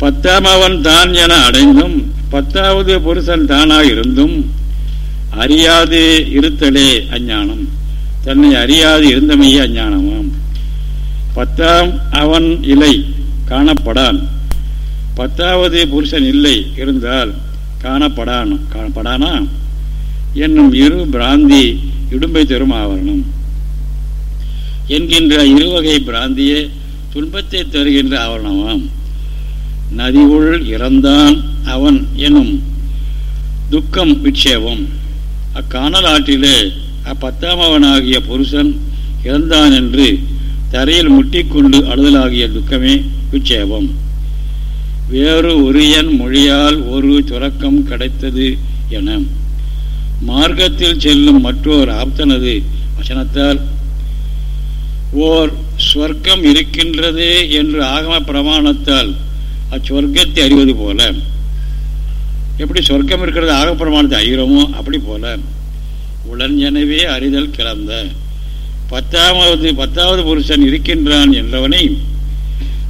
பத்தாம் அவன் தான் என அடைந்தும் பத்தாவது புருஷன் தானாக இருந்தும் அறியாது இருத்தலே அஞ்ஞானம். தன்னை அறியாது இருந்தமையே அஞ்ஞானமாம். பத்தாம் அவன் இலை காணப்படான். பத்தாவது புருஷன் இல்லை இருந்தால் காணப்படான் காணப்படானா? என்னும் இரு பிராந்தி இடும்பை தரும் ஆவரணம். என்கின்ற இருவகை பிராந்தியே துன்பத்தை தருகின்ற ஆவரணமாம். நதிவுள் இறந்தான் அவன் எனும் துக்கம் விட்சேபம் அக்கானல் ஆற்றிலே அப்பத்தாமவனாகிய புருஷன் இறந்தான் என்று தரையில் முட்டிக்கொண்டு அழுதலாகிய துக்கமே விட்சேபம் வேறு உரியன் மொழியால் ஒரு துறக்கம் கிடைத்தது என. மார்க்கத்தில் செல்லும் மற்றோர் ஆப்தனது வசனத்தால் ஓர் ஸ்வர்க்கம் இருக்கின்றது என்று ஆகம பிரமாணத்தால் அச்சொர்க்கத்தை அறிவது போல. எப்படி சொர்க்கம் இருக்கிறது ஆகப்பிரமாணத்தை அறிகிறோமோ அப்படி போல. உடன் எனவே அறிதல் கிளந்த பத்தாவது பத்தாவது புருஷன் இருக்கின்றான் என்றவனை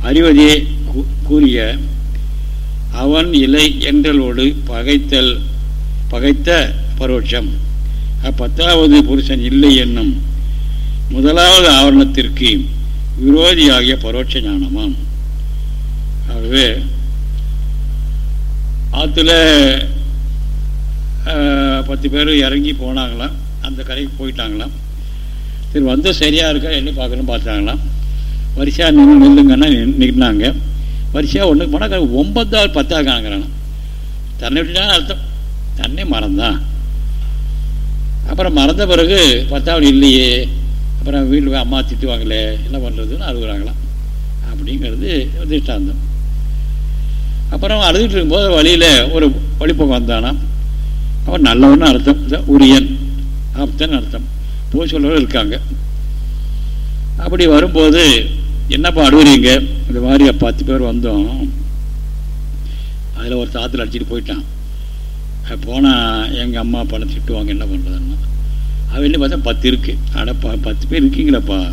அறிவதே கூறிய அவன் இலை என்றலோடு பகைத்தல் பகைத்த பரோட்சம். அப்பத்தாவது புருஷன் இல்லை என்னும் முதலாவது ஆவரணத்திற்கு விரோதியாகிய பரோட்ச ஞானமாம். ஆகவே ஆற்றுல பத்து பேர் இறங்கி போனாங்களாம். அந்த கரைக்கு போயிட்டாங்களாம். சரி வந்து சரியாக இருக்கா? என்ன பார்க்கணும் பார்த்தாங்களாம். வரிசையாக நின்று நில்லுங்கன்னா நின்னாங்க. வரிசையாக ஒன்றுக்கு போனால் ஒன்பதாவது பத்தாக காணுங்கிறானா தன்னை விட்டுட்டான்னு அர்த்தம். தன்னை மறந்தான் அப்புறம் மறந்த பிறகு பத்தாவது இல்லையே. அப்புறம் வீட்டில் அம்மா திட்டுவாங்களே என்ன பண்ணுறதுன்னு அழுகுறாங்களாம். அப்படிங்கிறது திஷ்டாந்தம் அப்புறம் அழுதுட்டு இருக்கும்போது வழியில் ஒரு வழிப்போக்கம் வந்தானா? அவன் நல்லவன்னு அர்த்தம். உரியன். ஆப்தன் அர்த்தம். போய் சொல்றவர்கள் இருக்காங்க. அப்படி வரும்போது என்னப்பா அழுகுறீங்க இந்த மாதிரி பத்து பேர் வந்தோம். அதில் ஒரு தாத்தில் அடிச்சுட்டு போயிட்டான். போனால் எங்கள் அம்மா அப்பா திட்டுவாங்க? என்ன பண்ணுறதுன்னா அவன் பார்த்தா பத்து இருக்கு. அடப்பா பத்து பேர் இருக்கீங்களப்பா?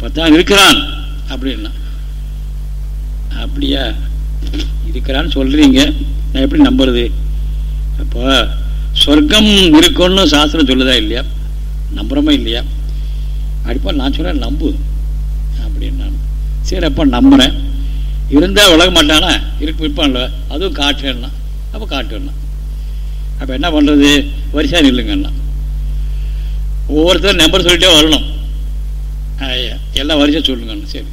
பத்தான் இருக்கிறான். அப்படின்னா. அப்படியா? இருக்கிறான்னு சொல்கிறீங்க நான் எப்படி நம்புறது? அப்போ சொர்க்கம் இருக்குன்னு சாஸ்திரம் சொல்லுதா இல்லையா? நம்புறமா இல்லையா? அடிப்பா நான் சொல்கிறேன் நம்பு. அப்படின்னா சரி அப்போ நம்புகிறேன் இருந்தால் விலக மாட்டானா? இருக்கு இருப்பான்ல அதுவும் காட்டுன்னா அப்போ காட்டுன்னா அப்போ என்ன பண்ணுறது வரிசையாக நில்லுங்கண்ணா. ஒவ்வொருத்தரும் நம்பர் சொல்லிட்டே வரணும். எல்லாம் வரிசையாக சொல்லுங்கண்ணா. சரி.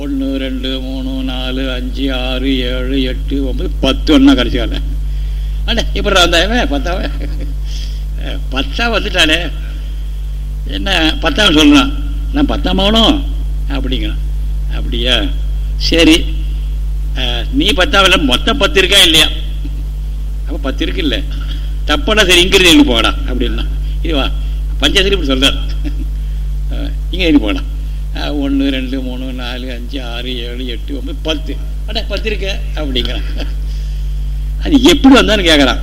ஒன்று ரெண்டு மூணு நாலு அஞ்சு ஆறு ஏழு எட்டு ஒன்பது பத்து ஒன்றா கடைசியால அண்ணே இப்படி வந்தாவே பத்தாவே? பத்தா வந்துட்டானே என்ன பத்தாம் சொல்கிறான் நான் பத்தாம் ஆகணும் அப்படிங்கிறான். அப்படியா? சரி. நீ பத்தாவில்ல மொத்தம் பத்து இருக்கா இல்லையா? அப்போ பத்து இருக்கு இல்லை. தப்பானா சரி இங்கிருந்து எங்கே போகடா அப்படின்னா. இதுவா பஞ்சாயத்து இப்படி சொல்கிறார் இங்கே எங்கே போகலாம் ஒன்று ரெண்டு மூணு நாலு அஞ்சு ஆறு ஏழு எட்டு ஒன்பது பத்து. அட பத்து இருக்க அப்படிங்கிறான். அது எப்படி வந்தான்னு கேட்குறான்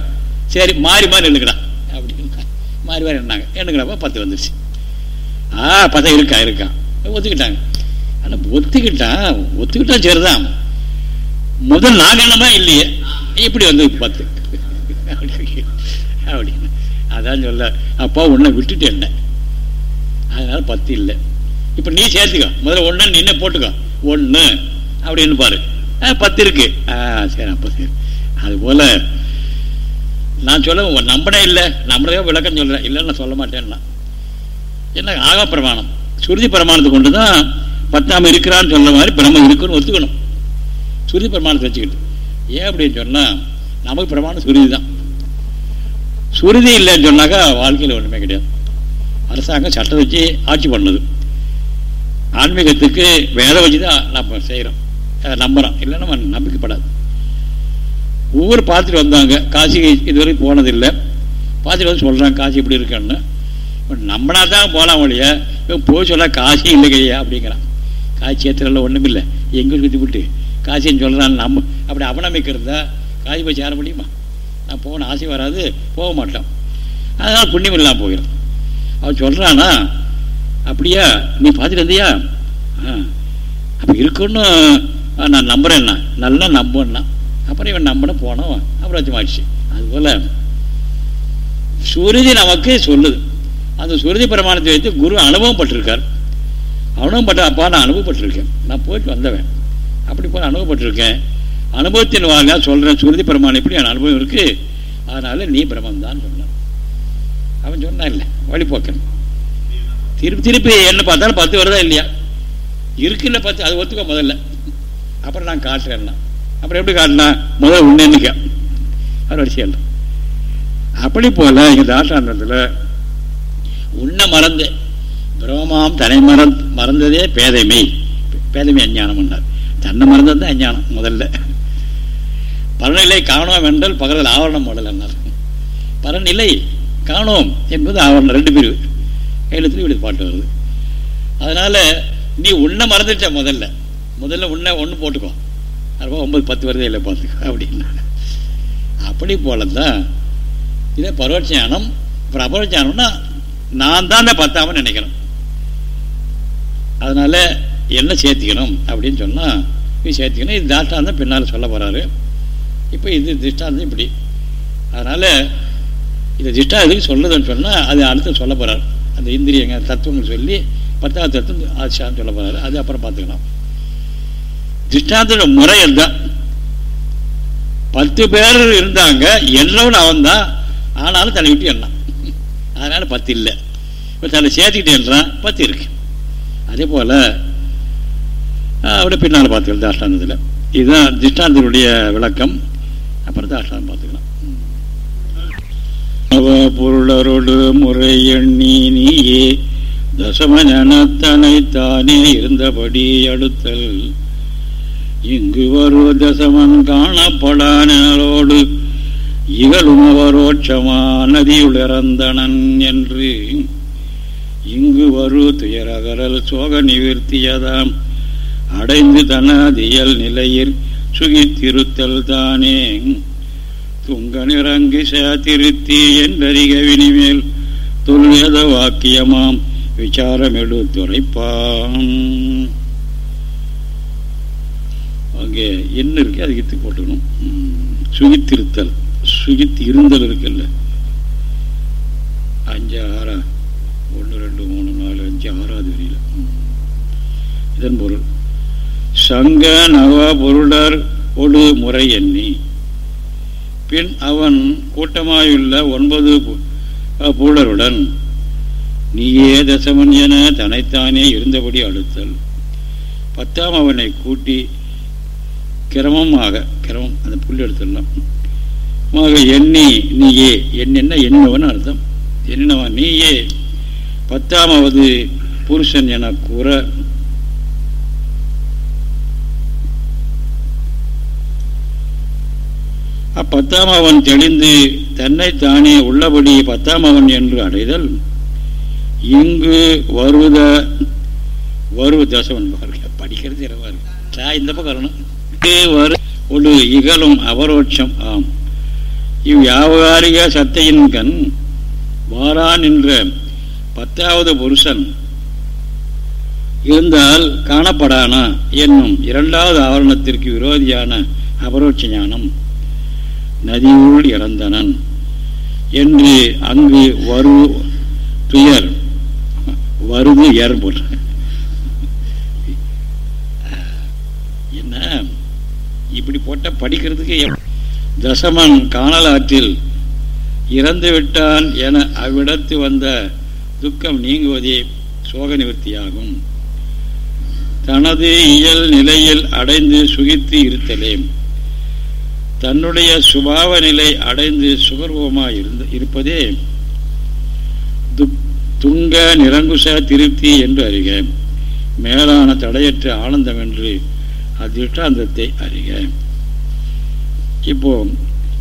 சரி மாறி மாறி எழுக்கிறான் அப்படின்னு மாறி மாறி என்னாங்க எண்ணுங்கிறப்ப பத்து வந்துருச்சு. ஆ பத்தா இருக்கா இருக்கான் ஒத்துக்கிட்டாங்க. ஆனால் ஒத்துக்கிட்டான் ஒத்துக்கிட்டான் சரிதான். முதல் நாங்கள் என்னமா இல்லையே. எப்படி வந்து பத்து? அப்படின்னு. அதான் சொல்ல அப்பா உன்னை விட்டுட்டு என்ன அதனால பத்து இல்லை. இப்போ நீ சேர்த்துக்கோ. முதல்ல ஒன்று நின்று போட்டுக்கோ? ஒன்று அப்படின்னு பாரு பத்து இருக்கு. ஆ சரி அப்போ சரி. அதுபோல் நான் சொல்ல நம்பனே இல்லை. நம்புறதே விளக்கம் சொல்கிறேன் இல்லைன்னு நான் சொல்ல மாட்டேன்னா. என்ன ஆக பிரமாணம். சுருதி பிரமாணத்தை கொண்டு தான் பத்தாம இருக்கிறான்னு சொல்கிற மாதிரி பிரம்ம இருக்குன்னு ஒத்துக்கணும். சுருதி பிரமாணத்தை வச்சுக்கிட்டு. ஏன் அப்படின்னு சொன்னால் நமக்கு பிரமாணம் சுருதி தான் சுருதி இல்லைன்னு சொன்னாக்கா வாழ்க்கையில் ஒன்றுமே கிடையாது. அரசாங்கம் சட்டம் வச்சு ஆட்சி பண்ணுது. ஆன்மீகத்துக்கு வேலை வச்சு தான் நம்ம செய்கிறோம் நம்புகிறோம் இல்லைன்னா நம்ம நம்பிக்கைப்படாது. ஒவ்வொரு பார்த்துட்டு வந்தாங்க. காசி இதுவரைக்கும் போனதில்லை. பார்த்துட்டு வந்து சொல்கிறாங்க காசி இப்படி இருக்கான்னு. நம்பினா தான் போகலாம் ஒழிய போய் சொல்ல காசி இல்லைங்கய்யா அப்படிங்கிறான். காசி சேத்திரம்ல ஒன்றும் இல்லை. எங்கே சுற்றி விட்டு காசின்னு சொல்கிறான் நம்ம அப்படி அவநம்பிக்கை இருந்தால் காசி போய் சேர முடியுமா? நான் போகணும். ஆசை வராது. போக மாட்டோம். அதனால் புண்ணியம் இல்லாமல் போயிடும் அவன் சொல்கிறானா அப்படியா? நீ பார்த்துட்டு வந்தியா? ஆ. அப்போ இருக்குன்னு நான் நம்புறேன்னா. நல்லா நம்புன்னா. அப்புறம் இவன் நம்பின போனோம் அப்புறம் வச்சுமாச்சு அதுபோல் சுருதி நமக்கு சொல்லுது. அந்த சுருதி பிரமாணத்தை வைத்து குரு அனுபவம் பட்டிருக்கார் அனுபவம் பட்ட அப்பா நான் அனுபவப்பட்டிருக்கேன். நான் போயிட்டு வந்தவன். அப்படி போய் அனுபவப்பட்டிருக்கேன். அனுபவத்தின் வாங்க சொல்கிறேன் சுருதி பிரமாணம் இப்படி என் அனுபவம் இருக்குது அதனால் நீ பிரம்மந்தான் சொன்னான். அவன் சொன்னான் இல்லை வழிபோக்கன் திருப்பி திருப்பி என்ன பார்த்தாலும் பத்து வருதா இல்லையா? இருக்குல்ல பத்து அது ஒத்துக்க முதல்ல. அப்புறம் நான் காட்டுறேன்னா. அப்புறம் எப்படி காட்டினா? முதல்ல உன்ன அவர் வரிசையில் அப்படி போல இங்கே தாட்டாண்டத்தில் உன்னை மறந்து பிரமமாம் தன்னை மறந் மறந்ததே பேதைமை. பேதைமை அஞ்ஞானம்னார் தன்னை மறந்தது தான் அஞ்ஞானம் முதல்ல. பரநிலை காணோம் என்றால் பகலில் ஆவரணம் முதல் என்னார் பரநிலை காணோம் என்பது ஆவரணம் ரெண்டு பிரிவு. எழுத்துல இப்படி பாட்டு வருது. அதனால நீ உன்னை மறந்துட்ட முதல்ல. முதல்ல உன்னை ஒன்று போட்டுக்கோ. அதுபோல் ஒன்பது பத்து வருதே இல்லை பார்த்துக்கோ அப்படின்னா. அப்படி போல தான் இதே பரவச்சானம் அப்புறம் அபரோட்சானம்னா நான் தான் பத்தாமல் நினைக்கிறேன் அதனால என்ன சேர்த்திக்கணும் அப்படின்னு சொன்னால் இது சேர்த்திக்கணும். இது தாஷ்டாந்தம் பின்னால் சொல்ல போகிறாரு இப்போ இது திஷ்டாந்தம் இப்படி. அதனால் இந்த திஷ்டா எதுக்கு சொல்லுதுன்னு சொன்னால் அது அடுத்து சொல்ல போகிறார் அந்த இந்திரியங்க தத்துவங்கள் சொல்லி பத்தாவது தத்துவம் ஆட்சியான்னு சொல்ல போகிறாரு அது அப்புறம் பார்த்துக்கலாம். திஷ்டாந்தோட முறை தான் பத்து பேர் இருந்தாங்க எல்லவன் அவன் தான் ஆனாலும் தலை விட்டு எண்ணான். அதனால பத்து இல்லை. இப்போ தலை சேர்த்துக்கிட்டே என்றான் பத்து இருக்கு. அதே போல் அப்படியே பின்னால் பார்த்துக்கலாம் தாஷ்டாந்தத்தில் இதுதான் திருஷ்டாந்தனுடைய விளக்கம். அப்புறம் தாஷ்டாந்தம் பார்த்துக்கலாம். அவ பொருளரோடு முறை எண்ணி நீயே. தசமனத்தனை தானே இருந்தபடி அடுத்தல். இங்கு வரு தசமன் காணப்படானோடு இகழுமவரோட்சமா நதியுளிறந்தனன் என்று. இங்கு வரு துயரகரல் சோக நிவர்த்தியதாம். அடைந்து தனதியல் நிலையில் சுகித்திருத்தல் தானே. துங்கனிறங்கு நிறங்கி திருத்தி என்றறிக வினிமேல் துல்வேத வாக்கியமாம் விசாரம் எடுத்துரைப்பாம் அங்கே என்ன இருக்கு? அதுக்கு இத்து போட்டுக்கணும். சுகித்திருத்தல். சுகித்து இருந்தல் இருக்குல்ல. அஞ்சு ஆறா ஒன்று ரெண்டு மூணு நாலு அஞ்சு ஆறாவது வரியில். இதன் பொருள். சங்க நவ பொருளர் ஒடு முறை எண்ணி பின் அவன் கூட்டமாயுள்ள ஒன்பது பூடருடன் நீயே தசமன் என தனைத்தானே இருந்தபடி அடுத்தல். பத்தாம் அவனை கூட்டி கிரமமாக கிரமம் அந்த புல் எடுத்துடலாம். எண்ணி நீயே என்னென்ன என்னவன் அர்த்தம்? என்னவன் நீயே பத்தாமாவது புருஷன் என கூற அப்பத்தாம் அவன் தெளிந்து தன்னைத்தானே உள்ளபடி பத்தாம் அவன் என்று அடைதல். இங்கு வருத வரு தசவன் படிக்கிறது இரவாரு இந்த பக்கம் வரு ஒரு இகழும் அவரோட்சம் ஆம். இவ் வியாபாரிக சத்தையின் கண் வாரான் என்ற பத்தாவது புருஷன் இருந்தால் காணப்படானா என்னும் இரண்டாவது ஆவரணத்திற்கு விரோதியான அபரோட்ச ஞானம். நதியுள் இறந்தனன் என்று அங்கு வரு துயர் வருது ஏற்பட்டு என்ன? இப்படி போட்ட படிக்கிறதுக்கு தசமன் காணலாற்றில் இறந்து விட்டான் என அவ்விடத்து வந்த துக்கம் நீங்குவதே சோக நிவர்த்தியாகும். தனது இயல் நிலையில் அடைந்து சுகித்து இருத்தலே. தன்னுடைய சுபாவ நிலை அடைந்து சுகர்வமாக இருந்த இருப்பதே துங்க நிரங்குச திருப்தி என்று அறிக. மேலான தடையற்ற ஆனந்தம் என்று அதிஷ்டாந்தத்தை அறிக. இப்போ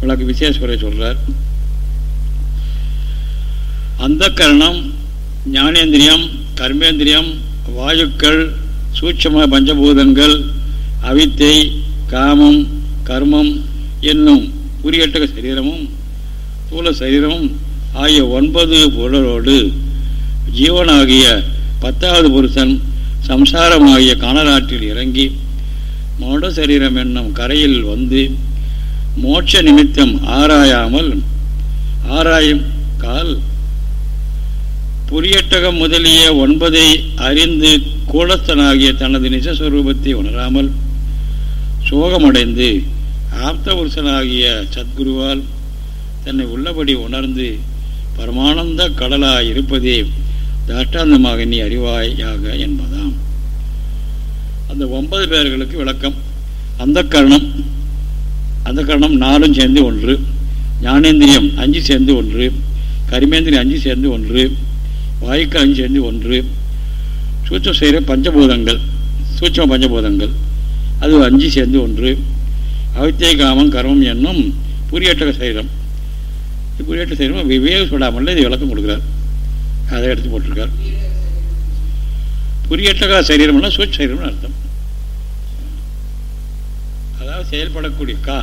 விளக்கு விசேஸ்வரை சொல்றார். அந்த கரணம் ஞானேந்திரியம் கர்மேந்திரியம் வாயுக்கள் சூட்சம பஞ்சபூதங்கள் அவித்தை காமம் கர்மம் என்னும் குறியட்டக சரீரமும் தூள சரீரமும் ஆகிய ஒன்பது பொருளோடு ஜீவனாகிய பத்தாவது புருஷன் சம்சாரமாகிய காணலாற்றில் இறங்கி மோட சரீரம் என்னும் கரையில் வந்து மோட்ச நிமித்தம் ஆராயாமல் ஆராயும் கால் புரியட்டகம் முதலிய ஒன்பதை அறிந்து கூலத்தனாகிய தனது நிஜஸ்வரூபத்தை உணராமல் சோகமடைந்து ஆப்த சத்குருவால் தன்னை உள்ளபடி உணர்ந்து பரமானந்த கடலாய் இருப்பதே தாஷ்டாந்தமாக நீ அறிவாயாக என்பதாம். அந்த ஒன்பது பேர்களுக்கு விளக்கம். அந்த கரணம் அந்த கரணம் நாலும் சேர்ந்து ஒன்று ஞானேந்திரியம் அஞ்சு சேர்ந்து ஒன்று கரிமேந்திரியம் அஞ்சு சேர்ந்து ஒன்று வாய்க்கு அஞ்சு சேர்ந்து ஒன்று சூட்சம் செய்கிற பஞ்சபூதங்கள் சூட்சம பஞ்சபூதங்கள் அது அஞ்சு சேர்ந்து ஒன்று அவித்திய காமம் கர்மம் என்னும் புரியட்ட சரீரம். புரியேற்ற சரீரம் விவேக சொல்லாமல் இது விளக்கம் கொடுக்குறார். அதை எடுத்து போட்டிருக்கார். புரியட்டகா சரீரம்னா சூட்ச சரீரம்னு அர்த்தம். அதாவது செயல்படக்கூடிய கா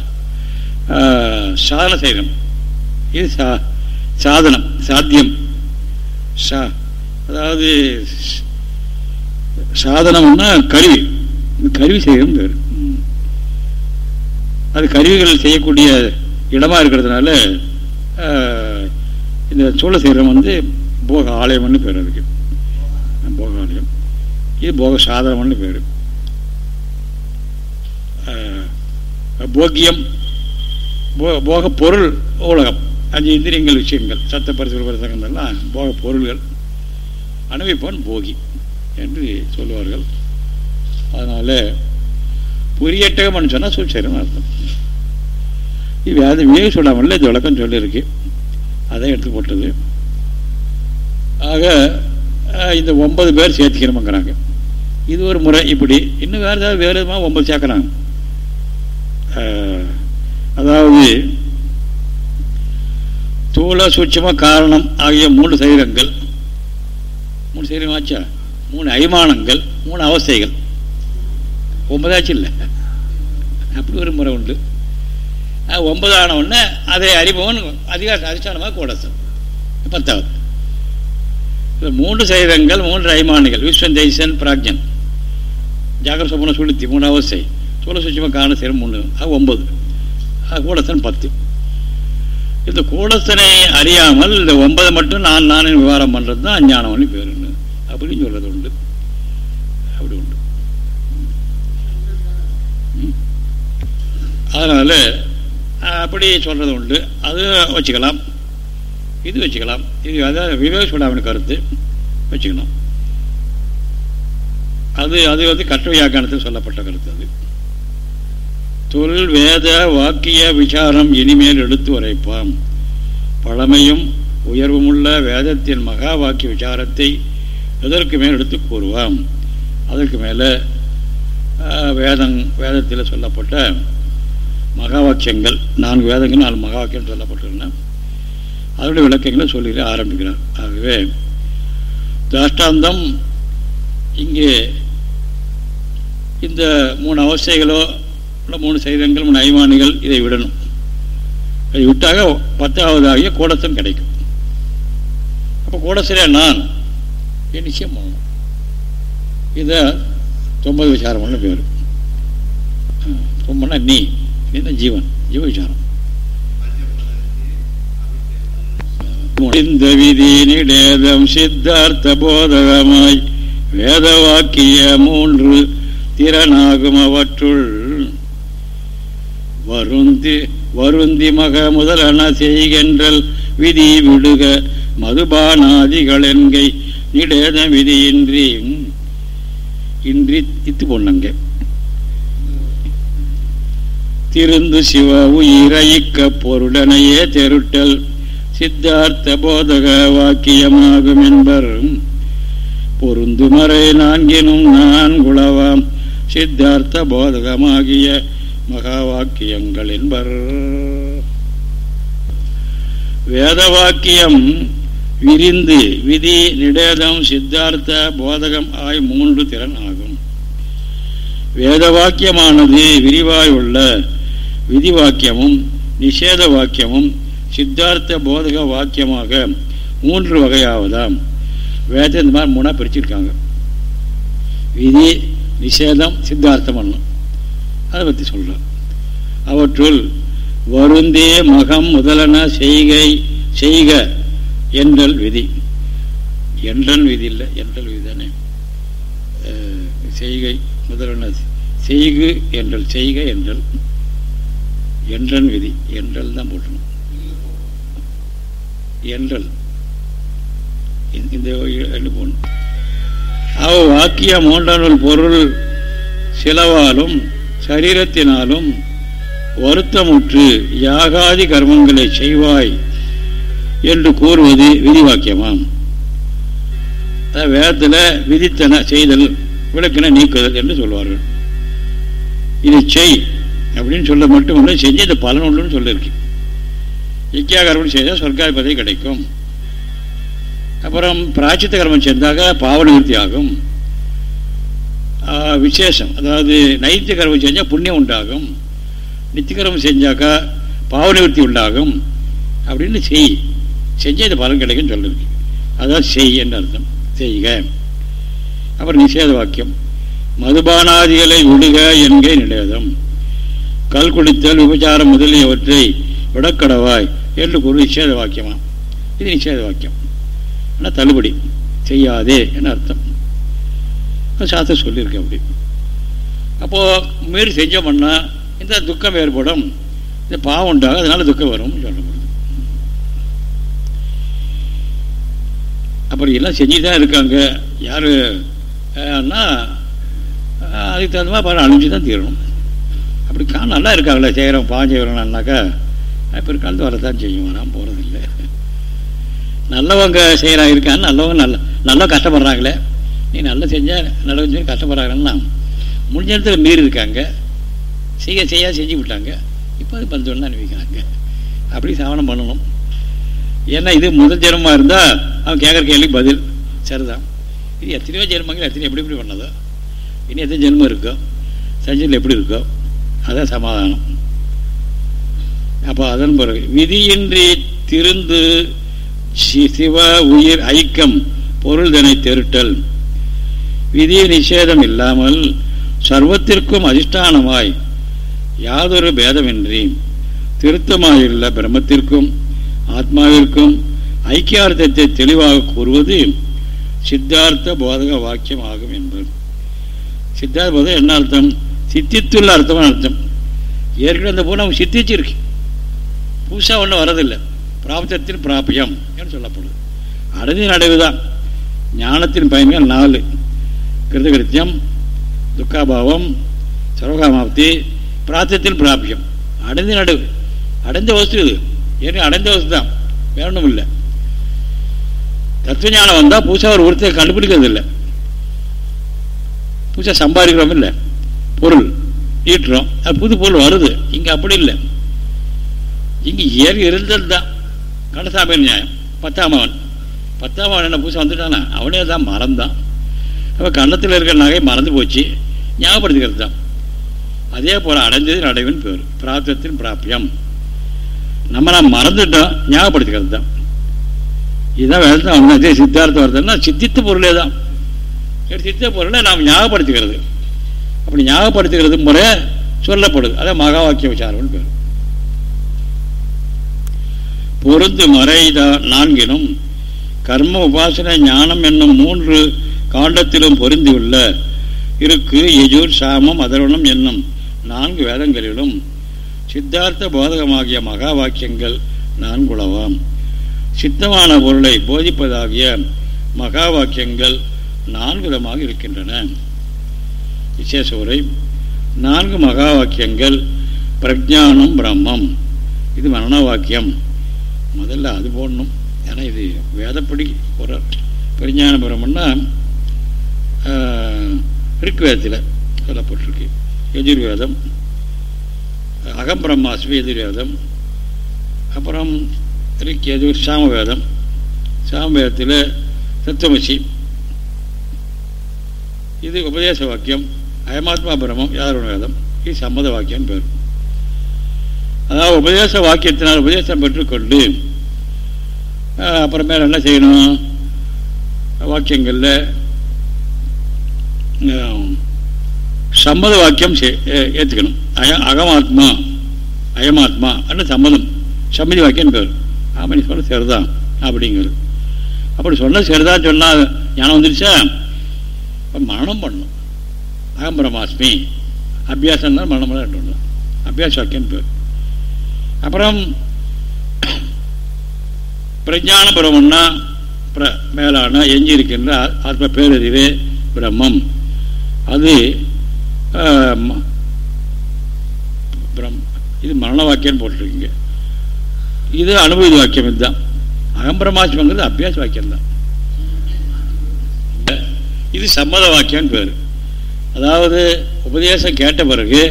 சாதன சரீரம். இது சா சாதனம் சாத்தியம். சா அதாவது சாதனம்னா கருவி. கருவி செய்யணும் பேர். அது கருவிகள் செய்யக்கூடிய இடமா இருக்கிறதுனால இந்த சோழ சீரம் வந்து போக ஆலயம்னு பேர் அதுக்கு. போக ஆலயம். இது போக சாதனம்னு பேர். போக்கியம் போக பொருள் உலகம். அஞ்சு இந்திரியங்கள் விஷயங்கள். சத்த பரிசு பரிசங்கள்லாம் போக பொருள்கள். அனுபவிப்பான் போகி என்று சொல்லுவார்கள் அதனால் புரியட்டகம்னு சொன்னால் சூழ்ச்சிரம் அர்த்தம். இது அது விவேக சொல்லாமல் இந்த விளக்கம் சொல்லியிருக்கு. அதை எடுத்து போட்டது. ஆக இந்த ஒன்பது பேர் சேர்த்துக்கணுங்கிறாங்க இது ஒரு முறை இப்படி. இன்னும் வேறு ஏதாவது வேறு விதமாக ஒன்பது சேர்க்குறாங்க. அதாவது தூள சூட்சமாக காரணம் ஆகிய மூணு சரீரங்கள். மூணு சரீரம் ஆச்சா? மூணு அய்மானங்கள் மூணு அவஸ்தைகள். ஒன்பதாச்சு இல்லை. அப்படி ஒரு முறை உண்டு. ஒன்பதான உடனே அதை அறிபவன் அதிகார அதிஷ்டானமாக கூடசம் பத்தாவது. மூன்று சைவங்கள் மூன்று அய்மானிகள் விஸ்வன் தேசன் பிராக்ஞன் ஜாகர சொப்பன சுளுத்தி மூணு அவசை சூழ சுட்சமாக காரண சேரம் மூணு. அது ஒன்பது. கூடத்தன் பத்து. இந்த கூடத்தனை அறியாமல் இந்த ஒன்பதை மட்டும் நான் நானே விவகாரம் பண்ணுறது தான் அஞ்ஞானம்னு பேருன்னு அப்படின்னு சொல்கிறது உண்டு அப்படி உண்டு அதனால் அப்படி சொல்கிறது உண்டு. அது வச்சுக்கலாம். இது வச்சுக்கலாம். இது அதாவது விவேக சுடாவின் கருத்து வச்சுக்கணும். அது அது வந்து கற்ற வியாக்கியானத்தில் சொல்லப்பட்ட கருத்து அது. தொல் வேத வாக்கிய விசாரம் இனிமேல் எடுத்து உரைப்பாம். பழமையும் உயர்வுமுள்ள வேதத்தின் மகா வாக்கிய விசாரத்தை எதற்கு மேல் எடுத்து கூறுவாம்? அதற்கு மேலே வேதங் வேதத்தில் சொல்லப்பட்ட மகா வாக்கியங்கள் நான்கு வேதங்கள் நாலு மகா வாக்கியம் அதனுடைய விளக்கங்களை சொல்லி ஆரம்பிக்கிறார். ஆகவே தாஷ்டாந்தம் இங்கே இந்த மூணு அவஸ்தைகளோ இல்லை மூணு சைதங்கள் மூணு ஐமானிகள் இதை விடணும். அதை விட்டாக பத்தாவதாகிய கூடத்தம் கிடைக்கும். அப்போ கூடசிரியா நான்? நிச்சயம் பண்ணணும். இதை தொம்பது விசாரம்னு பேர். தொம்பனா நீ. என்ன ஜீவன்? ஜீவ விசாரம். விதி நிடேதம் சித்தார்த்த போதகமாய் வேத வாக்கிய மூன்று திறனாகும் அவற்றுள். வருந்தி வருந்தி மக முதலன செய்கின்றல் விதி விடுக மதுபானாதிகள் என்கை நிடேத விதியின்றி. இன்றி இத்து பொண்ணுங்க திருந்து சிவ உயிரயிக்க பொருடனையே தெருட்டல். சித்தார்த்த போதக வாக்கியமாகும் என்பர். பொருந்துமறை நான்கினும் நான் குளவாம் சித்தார்த்த போதகமாகிய மகா வாக்கியங்கள் என்பர். வேத வாக்கியம் விரிந்து விதி நிடேதம் சித்தார்த்த போதகம் ஆய் மூன்று திறன் ஆகும். வேத வாக்கியமானது விரிவாய் உள்ள விதி வாக்கியமும் நிஷேத வாக்கியமும் சித்தார்த்த போதக வாக்கியமாக மூன்று வகையாவதாம் வேதத்தை இந்த மாதிரி மூணாக பிரிச்சிருக்காங்க. விதி நிஷேதம் சித்தார்த்தம் பண்ணும் அதை பற்றி சொல்கிறோம் அவற்றுள் வருந்தே மகம் முதலன செய்கை செய்க என்றல் விதி. என்றன் விதி இல்லை என்றல் விதி தானே? செய்கை முதலன செய்கு என்றல் செய்க என்றல். என்றன் விதி என்றல் தான் போட்டணும் என்றல். இந்த ரெண்டு போகணும் அவ வாக்கிய மூன்றாம் பொருள் சிலவாலும் சரீரத்தினாலும் வருத்தமுற்று யாகாதி கர்மங்களை செய்வாய் என்று கூறுவது விதிவாக்கியமாம் வேதத்தில் விதித்தன செய்தல் விளக்கின நீக்குதல் என்று சொல்வார்கள். இது செய். அப்படின்னு சொல்ல மட்டும் இல்லை செஞ்சு இந்த பலன் உண்டுன்னு சொல்லியிருக்கு. இக்கியா செய்தால் செய்தால் சொர்க்காதிபதி கிடைக்கும். அப்புறம் பிராச்சித்த கர்மம் செஞ்சாக பாவ நிவர்த்தி ஆகும். விசேஷம் அதாவது நைத்திய கர்மம் செஞ்சால் புண்ணியம் உண்டாகும். நித்தியகர்மம் செஞ்சாக்கா பாவ நிவர்த்தி உண்டாகும். அப்படின்னு செய் செஞ்சால் இந்த பலன் கிடைக்கும் சொல்லிருக்கு அதான் செய் என்று அர்த்தம். செய்க. அப்புறம் நிஷேத வாக்கியம். மதுபானாதிகளை விடுக என்கை நிடேதம். கல் குடித்தல் விபச்சாரம் முதலியவற்றை விடக்கடவாய் என்று கூறு நிஷேத வாக்கியமா இது நிஷேத வாக்கியம் ஆனால் தள்ளுபடி செய்யாதே என அர்த்தம். சாஸ்திரம் சொல்லியிருக்கேன் அப்படி. அப்போது மீறி செஞ்சோம்னா இந்த துக்கம் ஏற்படும். இந்த பாவம் உண்டாகும் அதனால் துக்கம் வரும் சொல்லப்படுது அப்புறம் எல்லாம் செஞ்சு தான் இருக்காங்க யாருன்னா அதுக்கு தகுந்த மாதிரி பாரு அழிஞ்சு தான் தீரணும். அப்படி கா நல்லா இருக்காங்களே செய்கிறோம் பாவம் செய்கிறோம்னாக்கா கலந்து வரத்தான் செய்யும் நான் போகிறதில்லை நல்லவங்க செய்கிறா இருக்கான்னு நல்லவங்க நல்ல நல்லா கஷ்டப்படுறாங்களே. நீ நல்லா செஞ்சால் நல்லவங்க சொல்லி கஷ்டப்படுறாங்கன்னா முடிஞ்ச இடத்துல மீறி இருக்காங்க. செய்ய செய்ய செஞ்சு விட்டாங்க. இப்போ அது பந்தோன்னு அனுப்பிக்கிறாங்க அப்படி சாவனம் பண்ணணும். ஏன்னா இது முதல் ஜென்மமாக இருந்தால் அவன் கேட்குற கேள்விக்கு பதில். சரிதான். இது எத்தனையோ ஜென்மங்கள் எத்தனை எப்படி எப்படி பண்ணதோ. இனி எத்தனை ஜென்மம் இருக்கோ சஞ்சல் எப்படி இருக்கோ அதான் சமாதானம். அப்போ அதன் பிறகு விதியின்றி திருந்து சிவ உயிர் ஐக்கம் பொருள் தனை தெருட்டல். விதி நிஷேதம் இல்லாமல் சர்வத்திற்கும் அதிஷ்டானமாய் யாதொரு பேதமின்றி திருத்தமாயுள்ள பிரம்மத்திற்கும் ஆத்மாவிற்கும் ஐக்கியார்த்தத்தை தெளிவாக கூறுவது சித்தார்த்த போதக வாக்கியம் ஆகும் என்பது. சித்தார்த்த போதம் என்ன அர்த்தம்? சித்தித்துள்ள அர்த்தமான அர்த்தம். ஏற்கனவே அந்த பூ நம்ம சித்திச்சிருக்கு. புதுசாக ஒன்றும் வரதில்லை. பிராப்தத்தின் பிராபியம் என்று சொல்லப்படுது. அடைதி நடைவு தான் ஞானத்தின் பயன்கள் நாலு. கிருதகிருத்தியம் துக்காபாவம் சர்வகாமாப்தி பிராத்தத்தின் பிராபியம். அடைந்த நடுவு. அடைந்த வசதி இது. ஏற்கனவே அடைந்த வசதி தான் வேணும் இல்லை. தத்துவ ஞானம் வந்தால் புதுசாக ஒரு ஒருத்தரை கண்டுபிடிக்கிறது இல்லை புதுசாக சம்பாதிக்கிறோம் இல்லை. பொருள். ஈட்டுறோம். அது புது பொருள் வருது. இங்கே அப்படி இல்லை. இங்கே ஏறி இருந்தது தான். கண்டசாமி நியாயம். பத்தாம் அவன். பத்தாம் அவன் என்ன புதுசாக வந்துட்டானா? அவனே தான் மறந்தான். அப்போ கன்னத்தில் இருக்கிற நகை மறந்து போச்சு. ஞாபகப்படுத்திக்கிறது தான். அதே போல் அடைஞ்சது அடைவின் பேர். பிராப்தத்தின் பிராப்பியம் நம்ம நான் மறந்துட்டோம். ஞாபகப்படுத்திக்கிறது தான். இதுதான் வேலை தான் சித்தார்த்த வருதுன்னா சித்தித்த பொருளே தான். சித்த பொருளை நாம் ஞாபகப்படுத்திக்கிறது. அப்படி ஞாபகப்படுத்துகிறது முறை சொல்லப்படுது. அதான் மகா வாக்கிய விசாரம்னு பேர். பொருந்து மறைதான் நான்கினும் கர்ம உபாசனை ஞானம் என்னும் மூன்று காண்டத்திலும் பொருந்தியுள்ள இருக்கு யஜூர் சாமம் அதர்வணம் என்னும் நான்கு வேதங்களிலும் சித்தார்த்த போதகமாகிய மகா வாக்கியங்கள் நான்குளவாம் சித்தமான பொருளை போதிப்பதாகிய மகா வாக்கியங்கள் நான்கு விதமாக இருக்கின்றன. விசேஷ உரை நான்கு மகா வாக்கியங்கள் பிரஜானம் பிரம்மம். இது மரண வாக்கியம் முதல்ல அது போடணும். ஏன்னா இது வேதப்படி ஒரு பிரஞான பிரம்மன்னா ரிக்வேதத்தில் சொல்லப்பட்டிருக்கு. எதிர்வேதம் அகம்பிரம்மாஸ்மி எதிர்வேதம் அப்புறம் ரிக் எதிர் சாமவேதம். சாமவேதத்தில் தத்துவமசி. இது உபதேச வாக்கியம். அயமாத்மா பிரமம் யாரோட வேதம் இது சம்மத வாக்கியம் பேர். அதாவது உபதேச வாக்கியத்தினால் உபதேசம் பெற்றுக்கொண்டு அப்புறமேல என்ன செய்யணும்? வாக்கியங்களில் சம்மத வாக்கியம் ஏற்றுக்கணும் அய அகமாத்மா அயமாத்மா அப்படின்னு சம்மதம். சம்மதி வாக்கியம் பேர். ஆமாம் நீ சரிதான் அப்படிங்கிறது. அப்படி சொன்ன சரிதான் சொன்னால் ஞானம் வந்துருச்சா? மரணம் பண்ணணும். அகம் பிரமாஸ்மி அபியாசம் தான் மரணம் பண்ணலாம் அபியாச வாக்கியம் பேர். அப்புறம் பிரஜான பிரமன்னா மேலான எஞ்சி இருக்கின்ற ஆத்ம பேரறிவே பிரம்மம். அது பிரம் இது மரண வாக்கியம் போட்டிருக்கீங்க. இது அனுபவி வாக்கியம் இதுதான். அகம்பிரமாசிமங்கிறது அபியாச வாக்கியம் தான் இது சம்மத வாக்கியம்னு பேர். அதாவது உபதேசம் கேட்ட பிறகு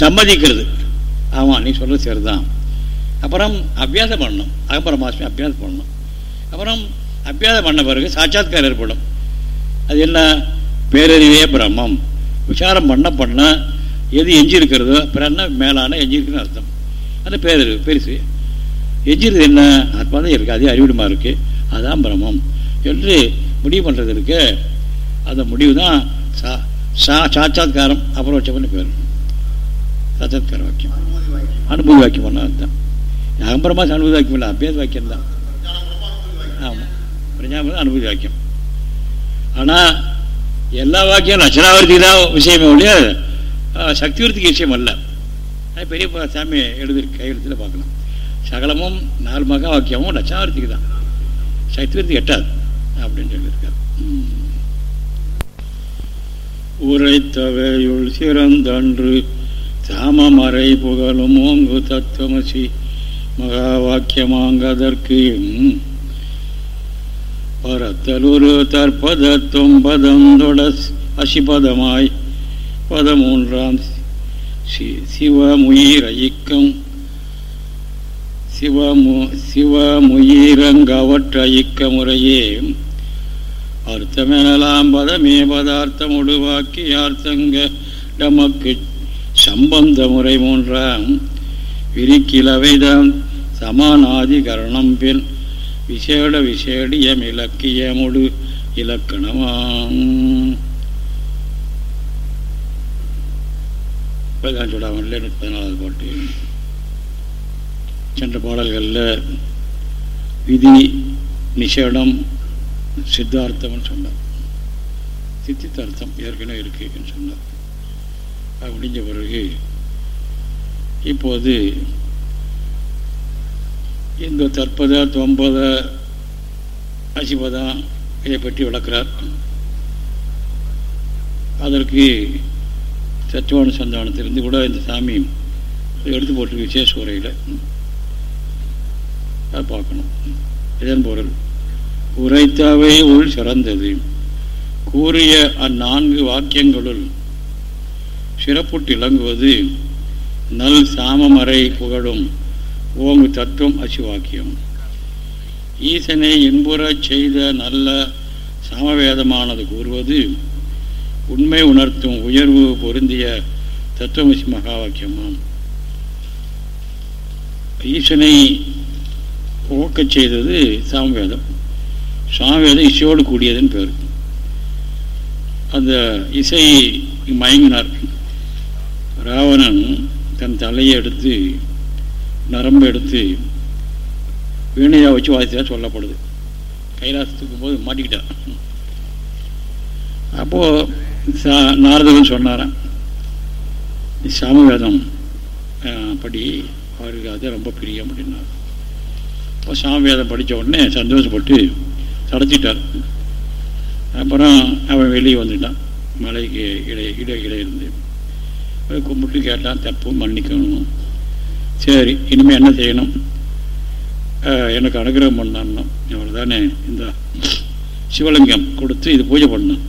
சம்மதிக்கிறது. ஆமாம் நீ சொல்கிறது சரிதான். அப்புறம் அபியாசம் பண்ணணும். அகம்பரமாசமி அபியாசம் பண்ணணும். அப்புறம் அபியாசம் பண்ண பிறகு சாட்சாத்காரம் ஏற்படும். அது என்ன? பேரறிவே பிரம்மம். விசாரம் பண்ண பண்ண எது எஞ்சிருக்கிறதோ பிறன்னா மேலான எஞ்சிருக்குன்னு அர்த்தம். அந்த பேரறிவு பெருசு. எஞ்சிருது என்ன? ஆத்மா தான் இருக்குது அதே அறிவிடமா இருக்குது அதுதான் பிரம்மம். என்று முடிவு பண்ணுறதுக்கு அந்த முடிவு தான் சா சா சாட்சாத்காரம் அபரோட்சம்னு பேர். சாட்சாத்கார வாக்கியம். அனுபவி வாக்கியம் பண்ண அதுதான். அகம்பரமா அனுபவி வாக்கியம் இல்லை அபேத வாக்கியம் தான். ஆமாம் பிரஜாபதி அனுபவி வாக்கியம். ஆனால் எல்லா வாக்கியம் லட்சணாவர்த்தி தான் விஷயமே ஒழிய சக்திவர்த்திக்கு விஷயம் அல்ல. பெரிய சாமி எழுதி கையெழுத்தில் பார்க்கலாம் சகலமும் நாலு மகா வாக்கியமும் லட்சாவர்த்திக்கு தான். சக்திவர்த்தி எட்டாது அப்படின்னு சொல்லியிருக்காரு. உரைத்தவையுள் சிறந்தன்று தாமமறை புகழும் ஓங்கு தத்துவமசி மகா வாக்கியமாங்கதற்கு பரத்தலுரு தற்பதத்துவம் பதந்தொட அசிபதமாய் பதமூன்றாம் சிவமுயிர் ஐக்கம் சிவமு சிவமுயிரங்கவற்ற ஐக்க முறையே அர்த்தமெனலாம் பதமே பதார்த்தம் உடுவாக்கி யார்த்தங்க நமக்கு சம்பந்த முறை மூன்றாம் விரிக்கிலவைதான் சமானாதிகரணம் பின் விசேட விசேடியம் இலக்கியமுடு இலக்கணமாம் சொல்லாமல் பதினாலாவது பாட்டு. சென்ற பாடல்களில் விதி நிஷேடம் சித்தார்த்தம்னு சொன்னார். சித்தித்தார்த்தம் ஏற்கனவே இருக்குன்னு சொன்னார். அது முடிஞ்ச பிறகு இப்போது இந்த தற்பத தொம்பத அசிபதம் இதை பற்றி விளக்கிறார். அதற்கு சத்துவான சந்தானத்திலிருந்து கூட இந்த சாமி எடுத்து போட்டிருக்கு விசேஷ உரையில். அதை பார்க்கணும். இதன் பொருள். உரைத்தவை உள் சிறந்தது. கூறிய அந்நான்கு வாக்கியங்களுள் சிறப்புட்டு இளங்குவது நல் சாமமறை புகழும் ஓங்கு தத்துவம் அசிவாக்கியம் ஈசனை இன்புறச் செய்த நல்ல சாமவேதமானது கூறுவது உண்மை உணர்த்தும் உயர்வு பொருந்திய தத்துவமசி மகா வாக்கியமாம் ஈசனை ஓக்கச் செய்தது சாமவேதம். சாமவேதம் இசையோடு கூடியதுன்னு பேர். அந்த இசை மயங்கினார். ராவணன் தன் தலையை எடுத்து நரம்பு எடுத்து வீணையாக வச்சு வாசித்தா சொல்லப்படுது. கைலாசத்துக்கு போது மாட்டிக்கிட்டான் அப்போது நாரதவன் சொன்னாரான் சாமவேதம் படி அவருக்கு அது ரொம்ப பிரியம் அப்படின்னார். இப்போ சாமவேதம் படித்த உடனே சந்தோஷப்பட்டு சடைச்சிட்டார் அப்புறம் அவன் வெளியே வந்துட்டான். மலைக்கு இடை இடை இருந்து கும்பிட்டு கேட்டான் தப்பு மன்னிக்கணும் சரி இனிமேல் என்ன செய்யணும்? எனக்கு அனுகிரகம் பண்ணான்னு அவர் தானே இந்த சிவலிங்கம் கொடுத்து இது பூஜை பண்ணான்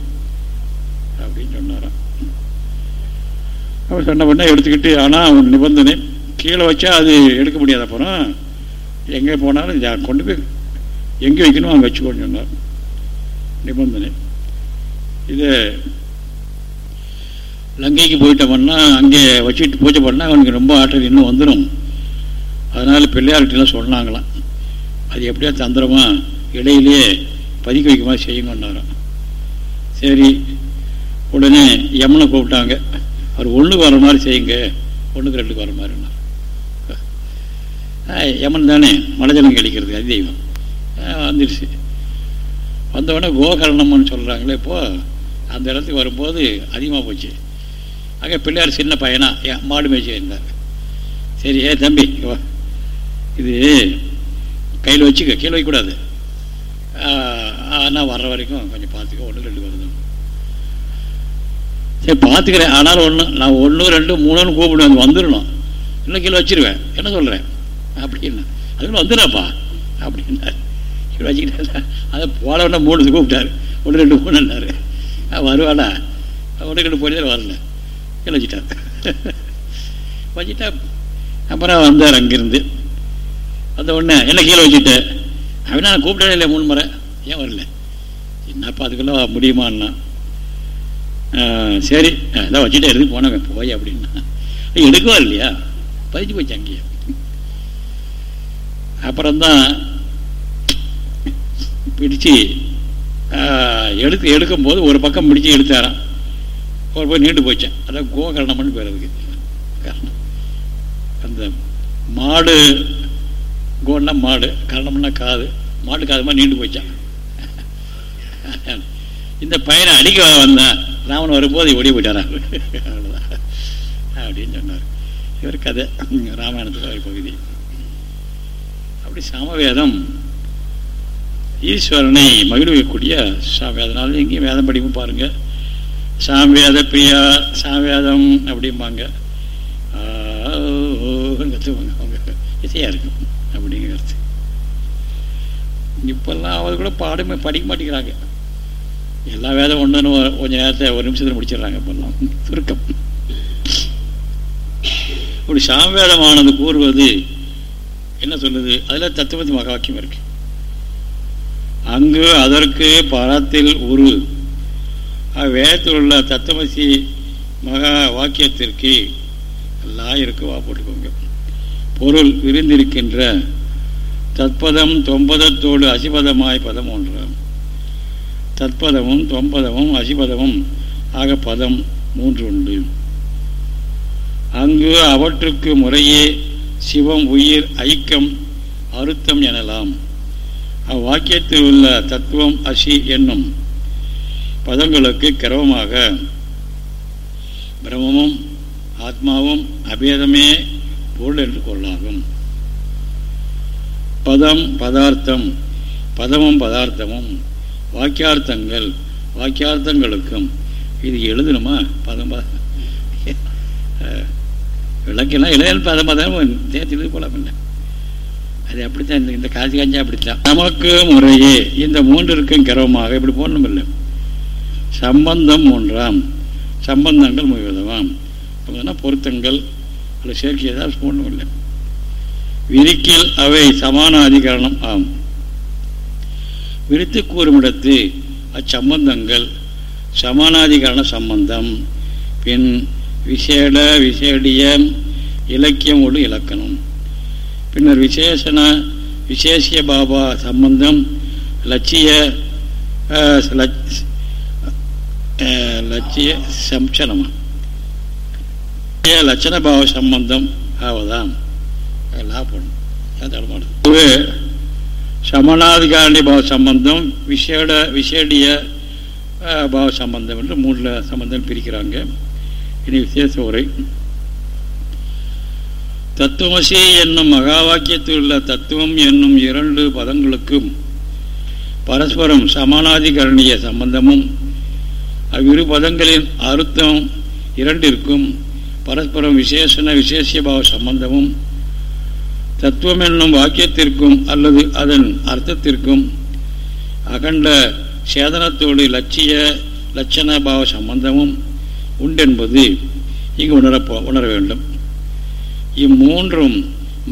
அப்படின்னு சொன்னாராம். அவர் சொன்ன பண்ண எடுத்துக்கிட்டு ஆனால் அவன் நிபந்தனை கீழே வச்சா அது எடுக்க முடியாது அப்புறம். எங்கே போனாலும் கொண்டு போய் எங்கே வைக்கணுமோ அங்கே வச்சுக்கோன்னு சொன்னார். நிபந்தனை. இது லங்கைக்கு போயிட்டோம்னா அங்கே வச்சுட்டு பூஜை பண்ணால் அவனுக்கு ரொம்ப ஆற்றல் இன்னும் வந்துடும் அதனால் பிள்ளையார்கிட்டலாம் சொன்னாங்களாம். அது எப்படியா தந்திரமாக இடையிலே பதிக்க வைக்க மாதிரி செய்யுங்கன்னாராம். சரி உடனே யமனை கூப்பிட்டாங்க. அவர் ஒன்றுக்கு வர மாதிரி செய்யுங்க. ஒன்றுக்கு ரெண்டுக்கு வர மாதிரின்னா யமன் தானே மலஜலம் கிடைக்கிறது அது தெய்வம். வந்துடுச்சு வந்தவுடனே கோகரணம்னு சொல்கிறாங்களே இப்போது அந்த இடத்துக்கு வரும்போது அதிகமாக போச்சு. அங்கே பிள்ளையார் சின்ன பையனா? மாடு மேய்ச்சி இருந்தார். சரி ஏ தம்பி இது கையில் வச்சுக்க கீழே வைக்கக்கூடாது ஆனால் வர்ற வரைக்கும் கொஞ்சம் பார்த்துக்க ஒன்று ரெண்டு வருது சரி பார்த்துக்கிறேன். ஆனாலும் ஒன்று நான் ஒன்று ரெண்டு மூணுன்னு கூப்பிடுவேன் வந்துடணும் இல்லை கீழே வச்சிருவேன். என்ன சொல்கிறேன் அப்படின்னா அதுக்குள்ள வந்துடுறப்பா? அப்படின்னா கீழே வச்சுக்கிட்டேன் அதை போல மூணு கூப்பிட்டாரு. ஒன்று ரெண்டு மூணுன்னாரு வருவாடா ஒன்று ரெண்டு போய் வரல. கீழே வச்சுட்டார்? வச்சுட்டா அப்புறம் வந்தார் அங்கேருந்து. அந்த உடனே என்ன கீழே வச்சுட்டேன் அப்படின்னா நான் கூப்பிட்டே இல்லை மூணு முறை. ஏன் வரல? என்னப்பா அதுக்குள்ள முடியுமான்னா. சரி. அதான் வச்சுட்டே இருந்து போனவன் போய் அப்படின்னா. எடுக்கவா இல்லையா? பதிச்சு போச்சு அங்கேயே. அப்புறம்தான் பிடிச்சி எடுத்து எடுக்கும்போது ஒரு பக்கம் பிடிச்சி எடுத்தாரான் ஒரு போய் நீண்டு போச்சேன் அதான் கோகரணம்னு பேர் அதுக்கு. கரணம். அந்த மாடு கோன்னா மாடு கரணம்னா காது. மாடு காது மாதிரி நீண்டு போச்சான் இந்த பையனை அடிக்க வந்தான் ராமன் வரும்போது ஓடி போயிட்டாரா? அவ்வளோதான் அப்படின்னு சொன்னார். இவர் கதை. ராமாயணத்தில் ஒரு பகுதி. அப்படி சமவேதம் ஈஸ்வரனை மகிழ்விக்கக்கூடிய சாமவேதனால எங்கேயும் வேதம் படிக்கும் பாருங்க. சாம்வேத பிரியா சாம்வேதம் அப்படிம்பாங்க. கற்றுவாங்க அவங்க இசையாக இருக்கும் அப்படிங்கிறது. இப்போல்லாம் அவங்க கூட பாடுமே படிக்க மாட்டேங்கிறாங்க. எல்லா வேதம் ஒன்றுன்னு கொஞ்சம் நேரத்தை ஒரு நிமிஷத்தில் முடிச்சிடுறாங்க இப்போல்லாம். சுருக்கம் அப்படி சாம்வேதமானது கூறுவது என்ன சொல்லுது? அதில் தத்துவத்து மகா வாக்கியம் இருக்கு. அங்கு அதற்கு பரத்தில் உரு. வேதத்தில் உள்ள தத்துவசி மகா வாக்கியத்திற்கு எல்லாம் இருக்கு வா போட்டுக்கோங்க. பொருள் விரிந்திருக்கின்ற தற்பதம் தொம்பதத்தோடு அசிபதமாய் பதம் ஒன்றாம் தற்பதமும் தொம்பதமும் அசிபதமும் ஆக பதம் மூன்று உண்டு. அங்கு அவற்றுக்கு முறையே சிவம் உயிர் ஐக்கம் அறுத்தம் எனலாம். அவ்வாக்கியத்தில் உள்ள தத்துவம் அசி என்னும் பதங்களுக்கு கிரமமாக பிரமமும் ஆத்மாவும் அபேதமே பொருள் என்று கொள்ளாகும். பதம் பதார்த்தம் பதமும் பதார்த்தமும் வாக்கியார்த்தங்கள் வாக்கியார்த்தங்களுக்கும். இது எழுதணுமா? பதம் விளக்கெல்லாம் இளையல் பதம் பதம் சேர்த்து எழுதி போலாம் இல்லை அது அப்படித்தான் இந்த இந்த காசி காஞ்சா அப்படித்தான். நமக்கு முறையே. இந்த மூன்றிற்கும் கிரவமாக இப்படி போடணும் இல்லை சம்பந்தம் மூன்றாம் சம்பந்தங்கள் முழுவதுமாம். அப்படின்னா பொருத்தங்கள் அல்ல சேர்க்கையதால் போடணும் இல்லை விரிக்கில் அவை சமான அதிகரணம் ஆம் விரித்து கூறுமிடத்து அச்சம்பந்தங்கள் சமானாதிகரண சம்பந்தம் பின் விசேட விசேடிய இலக்கியம் ஒரு இலக்கணம். பின்னர் விசேஷன விசேஷிய பாபா சம்பந்தம் லட்சிய லட்சிய சம்சனமா? லட்சண பாவ சம்பந்தம் ஆவதாம். லாபம் சமணாதிகாரணி பாவ சம்பந்தம் விசேட விசேடிய பாவ சம்பந்தம் என்று மூணுல சம்பந்தம் பிரிக்கிறாங்க. இனி விசேஷ உரை. தத்துவமசி என்னும் மகா வாக்கியத்தில் உள்ள தத்துவம் என்னும் இரண்டு பதங்களுக்கும் பரஸ்பரம் சமானாதிகரணிய சம்பந்தமும் அவ்விரு பதங்களின் அர்த்தம் இரண்டிற்கும் பரஸ்பரம் விசேஷன விசேஷபாவ சம்பந்தமும் தத்துவம் என்னும் வாக்கியத்திற்கும் அல்லது அதன் அர்த்தத்திற்கும் அகண்ட சேதனத்தோடு லட்சிய லட்சண பாவ சம்பந்தமும் உண்டென்பது இங்கு உணர உணர வேண்டும் இம்மூன்றும்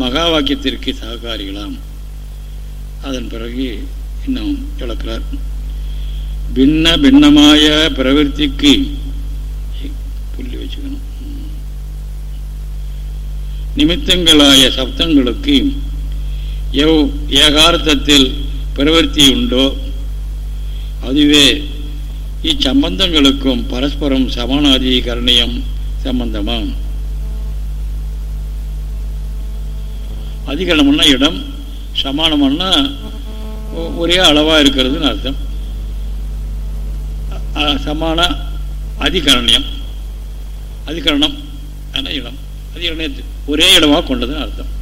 மகா வாக்கியத்திற்கு சககாரிகளாம் அதன் பிறகு இன்னும் விளக்கிறார். பின்ன பின்னமாய பிரவருத்திக்கு புள்ளி வச்சுக்கணும். நிமித்தங்களாய சப்தங்களுக்கு எவ் ஏகார்த்தத்தில் பிரவர்த்தி உண்டோ அதுவே இச்சம்பந்தங்களுக்கும் பரஸ்பரம் சமானாதி கரணியம் சம்பந்தமாம். அதிகரணம்னா இடம் சமானம்னா ஒரே அளவாக இருக்கிறதுன்னு அர்த்தம். சமான அதிகரணியம் அதிகரணம் ஆனால் இடம். அதிகரணத்து ஒரே இடமாக கொண்டதுன்னு அர்த்தம்.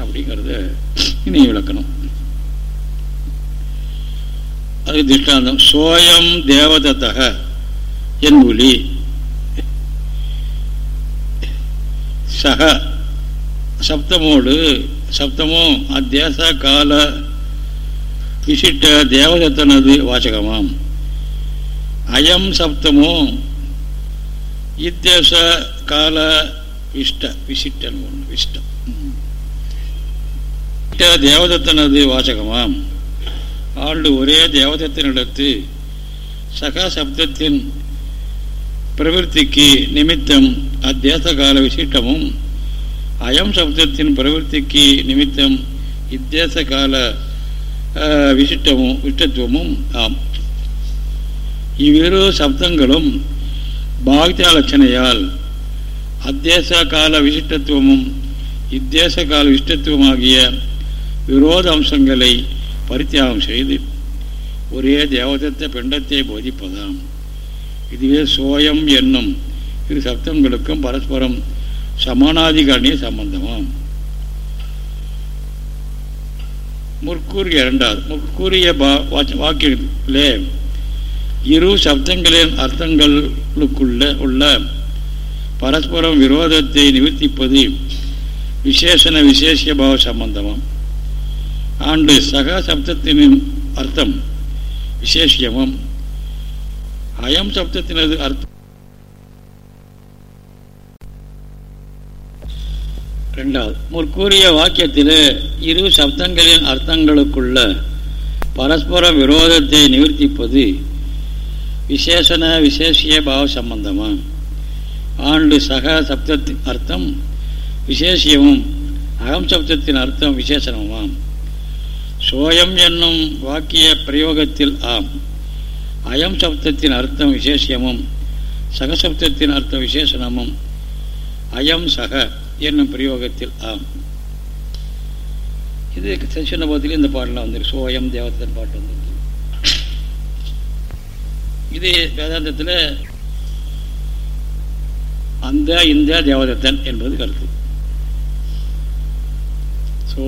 அப்படிங்கிறது இனி விளக்கணும். அது திஷ்டாந்தம் சோயம் தேவதத்தக என்புலி. சக சப்தமோடு சப்தமோ அத்தியாச கால விசிட்ட தேவதத்தனது வாசகமாம். அயம் சப்தமோ இத்தேச கால விஷ்ட விசிட்டன் விஷ்டம். தேவதத்தனது வாசகமாம். ஆண்டு ஒரே தேவதத்தினிடத்து சகா சப்தத்தின் நிமித்தம் அத்தியாச கால விசிட்டமும் அயம் சப்தத்தின் பிரவருத்திக்கு நிமித்தம் இத்தேச கால விசிட்டமும் விஷ்டத்துவமும் ஆம். இவ்விரு சப்தங்களும் பாக்திய லட்சணையால் கால விசிட்டத்துவமும் இத்தேச கால விஷ்டத்துவமாகிய விரோத அம்சங்களை பரித்தியாகம் செய்து ஒரே தேவதத்த பிண்டத்தை போதிப்பதாம். இதுவே சோயம் என்னும் இரு சப்தங்களுக்கும் பரஸ்பரம் சமானாதிகாரணிய சம்பந்தமும் முற்கூறிய இரண்டாவது முற்கூறிய வாக்கிலே இரு சப்தங்களின் அர்த்தங்களுக்குள்ள உள்ள பரஸ்பரம் விரோதத்தை நிவர்த்திப்பது விசேஷன விசேஷ பாவ சம்பந்தமாம். ஆண்டு சக சப்தத்தினின் அர்த்தம் விசேஷமும் அயம் சப்தத்தினது அர்த்தம் ரெண்டாவது முற்கூறிய வாக்கியத்தில் இரு சப்தங்களின் அர்த்தங்களுக்குள்ள பரஸ்பர விரோதத்தை நிவர்த்திப்பது விசேஷன விசேஷிய பாவ சம்பந்தமா? ஆண்டு சக சப்தத்தின் அர்த்தம் விசேஷியமும் அகம் சப்தத்தின் அர்த்தம் விசேஷனமாம்? சோயம் என்னும் வாக்கிய பிரயோகத்தில் ஆம். அயம் சப்தத்தின் அர்த்தம் விசேஷமும் சகசப்தத்தின் அர்த்தம் விசேஷனமும் அயம் சக என்னும் பிரயோகத்தில் ஆகும் இது சின்ன போதில் இந்த பாடலாம் வந்திருக்கு. சோயம் தேவத்தன் பாட்டு வந்திருக்கு. இது வேதாந்தத்தில் அந்த இந்த தேவதத்தன் என்பது கருத்து. சோ